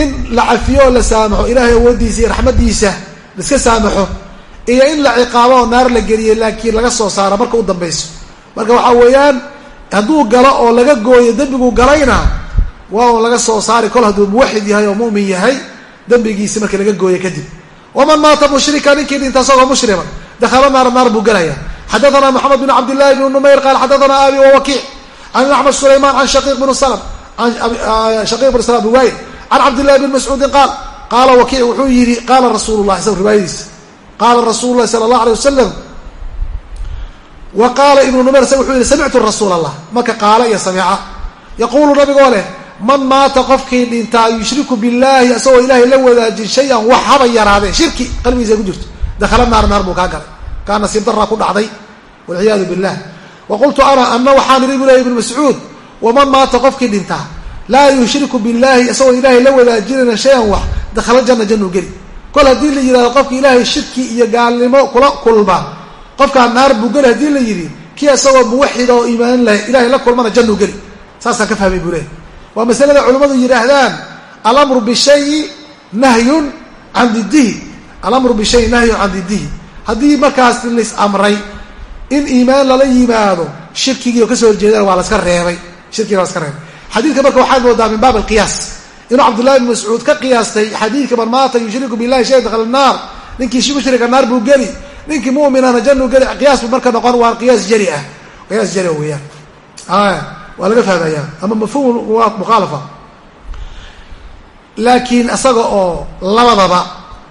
in la cafiyo oo la saamaxo ilaahay awooddiisa iyo raxmaddiisa laiska saamaxo iyo in la ciqaabo oo naar la geliyo laakiin laga soo saaro marka u dambayso. Marka waxaa weeyaan hadduu galo oo laga gooyo dembiguu galayna waa un laga soo saari kol hadduu muwaxid yahay oo mu'min yahay dembigiisi marka laga gooyo kadib. Waman maata mushrika ninkii dhinta isagoo mushriman dakhala naara naar buu gelaya xadathana moxamed bn cabdillahi bn numayr qaal xadathana abi wawakiic can axmed sulayman can shaqiiq bn slm shaqiiq bn slm bn waayid can cabdillahi bn mascuudin qaal qaala wakiic wuxuu yidhi qaala rasuulu lah isaga riwaayadiisa qaala rasuulu lahi sala allah alay wasalam wa qaala ibnu numayr isaga wuxuu yihi samictu rasuul allah marka qaala iyo samica yaquulu nabigoo leh man maata qofkii dhintaa yushriku billahi isagoo ilaahay la wadaajin shay-an wax haba yaraadee shirki qalbigiisa ku jirto dakhala naar naar buu kaa galay kaa nasiib daraa ku dhacday walciyaadu billah wa qultu ana ana waxaan idhi bu ibnu mascuud waman maata qofkii dhintaa laa yushriku billahi isagoo ilaahay la wadaajinayna shay-an wax dakhala janna jannuu geli kol haddii la yidhahdo qofka ilaahay shirki iyo gaalnimo kula kulma. Qofkaa naar buu geli haddii la yidhi kii isagoo muwaxid oo iimaan leh ilahay la kulmana jannuu geli. Saasaan ka fahmay buu leey waa masalada culimmadu yidhaahdaan alamru bishayi nahyun can didihi alamru bishayi nahyun can didihi haddii markaas lis amray in iimaan lala yimaado shirkigii oo ka soo horjeedana waa laska reebay. Shirkigi waa laska reebay. Xadiidka marka waxaad moodaa min baab alqiyaas inuu cabdullahi ibn mascuud ka qiyaastay xadiidka man maata yushriku billahi shayan dakhala naar ninkii mushrika naar buu geli ninkii muminana januu geli qiyaas buu marka noqon waa qiyaas jari ah qiyaas jari weeyaan. Waa laga fahmaya ama mafhum waa mukhaalafa laakiin isaga oo labadaba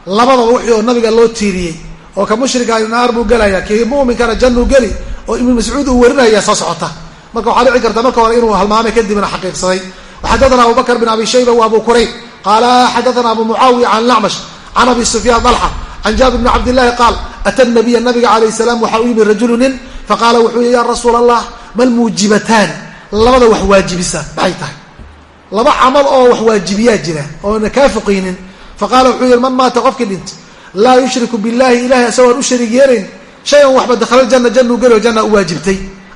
labadaba wixii oo nabiga loo tiiriyey oo ka mushrika naar buu gelaya kii muminkana januu geli oo ibnu mascuud uu warinaya soo socota. Marka waxaa dhici karta marka hore inuu halmaamay kadibna xaqiiqsaday xadana abu bakr bin abi shayba wa abu kurayb qaala xadaana abu mucaawiya can lacmash can abi sufyaan dalxa can jaabir bni cabdillahi qaal ata nabiya nabiga alayh salaam waxaa u yimi rajulu nin faqaala wuxuu yihi ya rasuul allah mal muujibataan labada wax waajibisa maxay tahay laba camal oo wax waajibiyaa jira oona kaa foqaynin faqaala wuxuu yihi man maata qofkii dhintay laa yushriku billahi ilahay isagoon u shariig yeelayn shayan waxba dakhala jana januu geli janna u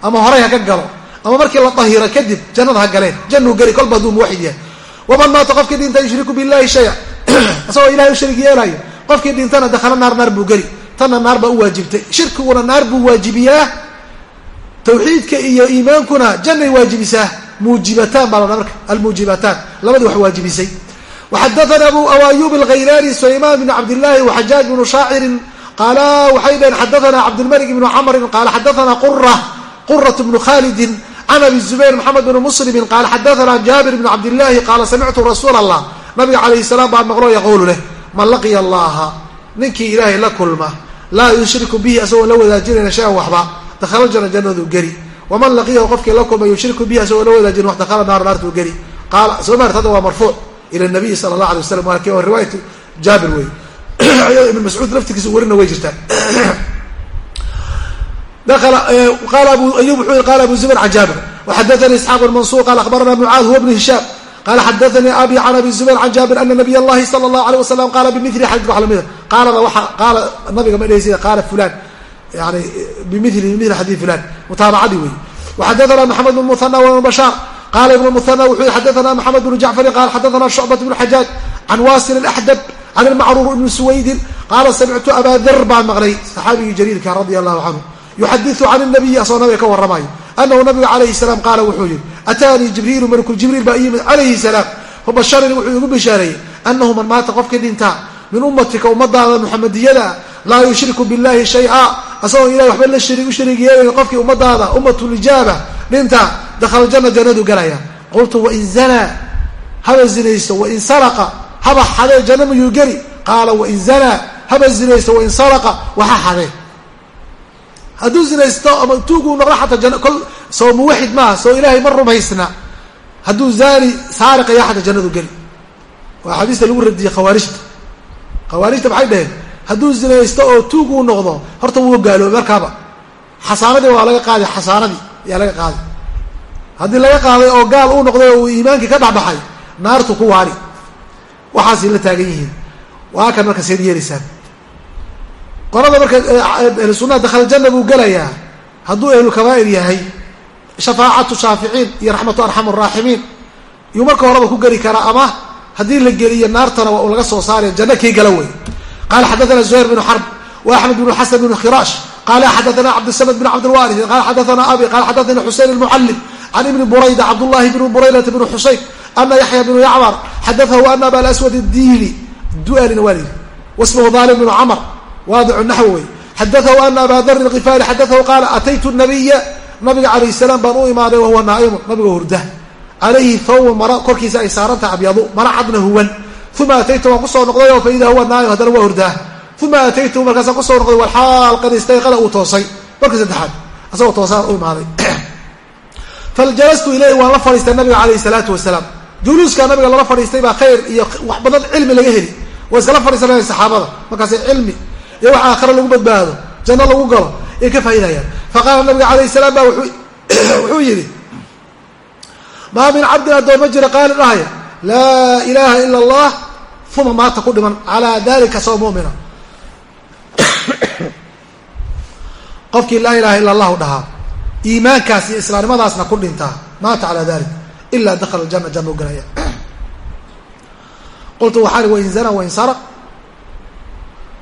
ama horay ha ka galo ama markii la dahiro kadib jannada ha galeen. Januu geli kolba muwaxid yahay. Waman maata qofkii dhinta yushriku billahi shaya. [CLEARS THROAT] Isagoo ilahay u shariig yeelaayo qofkii dhintana dakhala naar naar buu geli. Tanna naar baa u waajibtay. Shirkiguna naar buu waajibiyaa. Tawxiidka iyo iimaankuna jannay waajibisaa. Muujibataan baa la marka. Almuujibataan labadii wax waajibisay. Waxadaana abu ayub alghayrani sulayman bn cabdillahi waxajaaj bnu shaacirin qaala waxay dhaheen xadaana cabdilmalik bnu camrin qaala xadaana qura qurat bnu khalidin can abi zubayr maxamed bn muslimin qaala xadaana jaabir bn cabdillahi qaala samictu rasuula allah nabiga calayhi salaam baa maqlo yaquulu leh man laqiya allaha ninkii ilaahay la kulma laa yushriku bihi asagoo la wadaajinayna shayan waxba dakhala jana jannaduu geli waman laqiyahu qofkii la kulma yushriku bihi asagoo la wadaajin wax dakhala naar naartuu geli qaala soo maart hadda waa marfuuc ila nabiyi sala allah alay waslam waa riwaayatu jaabir wey ibn mascuud laftigiisa warina way jirtaa qaala abu ayub wuxuu yii qala abu zubayr can jaabir waxadaanii isxaaq bn mansuur qaala akhbarana mucaad huwa bnu hishaam qala xadaanii abi can abi zubayr can jaabir ana nabiy allahi sala allahu alay wasalam qaala bimili lamida qaalada waa qaala nabiga ma dhehaysa qaala fulan yani bimili bimili xadiid fulan mutaabacadii wey waxadaana maxamed bn muhana wa bashaar qala ibn muhana wuxuu yihi xadaana maxamed bnu jacfari qala xadaana shucbat bnu xajaaj can wasil axdab can ilmacruur ibni suwaydin qaala samictu abaa dar baan maqlay saxaabigii jaliilka radia allahu canhu yuxadiu can nabiyi asagoo nabiga ka warramayo anahu nabiga calayhi salaam qaala wuxuu yihi ataanii jibriilu malku jibriil baa iyimid calayhi salaam fabasharanii wuxuu igu bishaareeyey anahu man maata qofkii dhintaa min ummatika ummadaada muxamadiyada laa yushriku billahi shaya asagoo ilahay waxba la u shariig yeelayn qofkii ummadaada ummatulijaaba dhinta dakhala jana jannadu galaya. Qultu wain zanaa haba zinaysto wain saraqa haba xadee janna mayuu geli? Qaala wain zanaa haba zinaysto wain saraqa waxa xadee hadduu zinaysto ama tuuguu noqdo xataa janna kol soo muwaxid maaha soo ilaahay ma rumaysna. Hadduu zaani saariqaya xataa jannadu geli. Waa xadiista lagu radiyey khawaarijta khawaarijta maxay dhaheen? Hadduu zinaysto oo tuug uu noqdo horta wuu gaaloobay markaaba. Xasaanadii waa laga qaaday xasaanadii ayaa laga qaaday. Haddii laga qaaday oo gaal uu noqday oo uu iimaankii ka dhexbaxay naartu ku waari. Waxaasay la taagan yihiin. Waa kan marka seed yeelaysaan qolada marka ahlu sunnaha dakhala janna buu gelayaa. Hadduu ahlu kabaa'ir yahay shafaacatu shaaficiin iyo raxmatu arxam araaximiin yuu marka horeba ku geli karaa ama haddii la geliyo naartana waa laga soo saaraya janno kii gala wey qala xadaana zuhayr bnu xarb wa axmed bnu xasan bnu khiraash. Qala xadaana cabdisamad bn cabdilwaris qala xadaana abi qala xadaana xuseyn almucallim. Can ibni burayda cabdullahi bnu buraydata bnu xuseyn. Ana yaxya bnu yacmar xadaahu ana aba aswad diili dualina waa lihi wasmahu dalim bnu camr waadicu naxw wey xadaahu ana aba dar alkifaari xadaahu qaala ataytu nabiya nabiga calayh salaam baan u imaaday wahuwa naa'imu. Nabiga hurda. Calayhi thawbun mara korkiisa ay saarantaha abyadu mara cadna huwan. Uma ataytu waan ku soo noqday oo faida huwa naa'im haddana waa hurdaa uma ataytu markaasaan ku soo noqday walxaal qad istayqada uu toosay. Markii saddexaad asagoo toosaan u imaaday. [CLEARS THROAT] Faljalastu ilayhi waan la fadhiistay nabiga calayhi salaatu wasalaam. Juluuskaa nabiga lala fadhiistay baa khayr iyo wax badan cilmi laga iyo wax aakhare lagu badbaado janno lagu galo ay ka faa'iidayaan. Faqaala nabiga calayhi salaam baa wuxuu [CLEARS THROAT] yidhi maa min cabdin addoon ma jira qaali dhahaya laa ilaaha ila allah uma maata ku dhiman calaa dalika soo mumina. [CLEARS THROAT] Qofkii laa ilaha ila allahu dhahaa iimaankaas iyo islaamnimadaasna ku dhintaa maata calaa dalik ilaa dakhala ljana janna u galaya. [CLEARS THROAT] Qultu waxaan wain zana wain saraq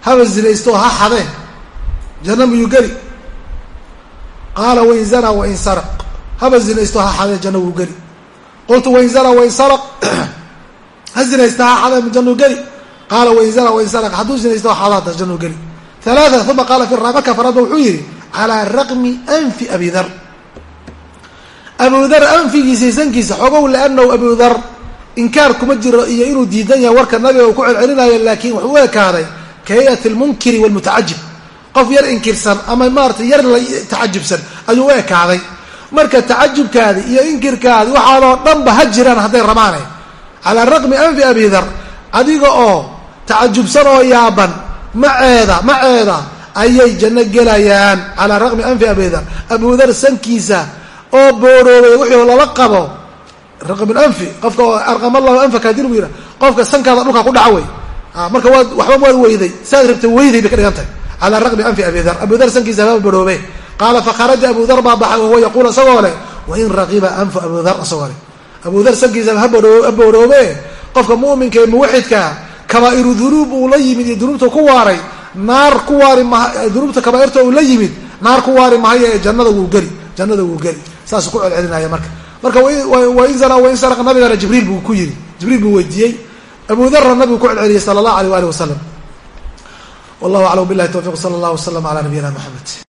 haba zinaysto ha xadeen. Janna miyuu geli. Qaala wain zana wain saraq. Haba zinaysto ha xadeen janna wuu geli. Qultu wain zana wain saraq. [CLEARS THROAT] Ha zinaysta ha xadeen jannu geli. Qaala wain zana wain saraq. Hadduu zinaysto ha xadaata jannu geli. Halaaa uma qaala fi raabaka faradba wuxuu yihi calaa raqmi anfi abi dar. Abu dar anfigiisa sankiisa xogow liannahu abu dar inkaar kuma jiro iyo inuu diidan yahay warka nabiga uu ku celcelinayo laakiin wuxuu u ekaaday ka hayati lmunkiri walmutacajib qof yar inkirsan ama maarata yar la tacajubsan ayuu u ekaaday marka tacajubkaadi iyo inkirkaadi waxaadoo dhanba ha jiraan hadday rabaane calaa raqmi anfi abi dar adiga oo tacajubsan oo yaaban maceeda maceeda ayay janno gelayaan calaa raqmi anfi abi dar abu dar sankiisa oo booroobay wixii lala qabo raqmin anfi qofka oo arqam allahu anfaka haddii yidhaha qofka sankaada dhulka ku dhaca wey marka waad waxba waad weyday. Saad rabta weyday bay ka dhigan tahay. Calaa raqmi anfi abi dar. Abu dar sankiisa haba boroobe qaala fakharaja abu dar baa baxay wahuwa yaquul isagoo leh wain raqiba anfu abu dar isagoo leh. Abu dar sankiisa ha boroobe qofka mu'minka ee muwaxidkaa kabaa'iru dunuub uu la yimid iyo dunuubta ku waaray naar ku waari ma dunuubta kabaairta uu la yimid naar ku waari mahayo ee jannada wuu geli jannada wuu geli. Saasuu ku celcelinaya marka. Marka wain zana wain saraq nabigana jibriil buu ku yidhi. Jibriil buu weydiiyey abu darra nabigu ku celceliyey sala allah aleyh waali wasalam wallahu aclam billahi tawfiq. Sala allah wasalam ala nabiyina maxamed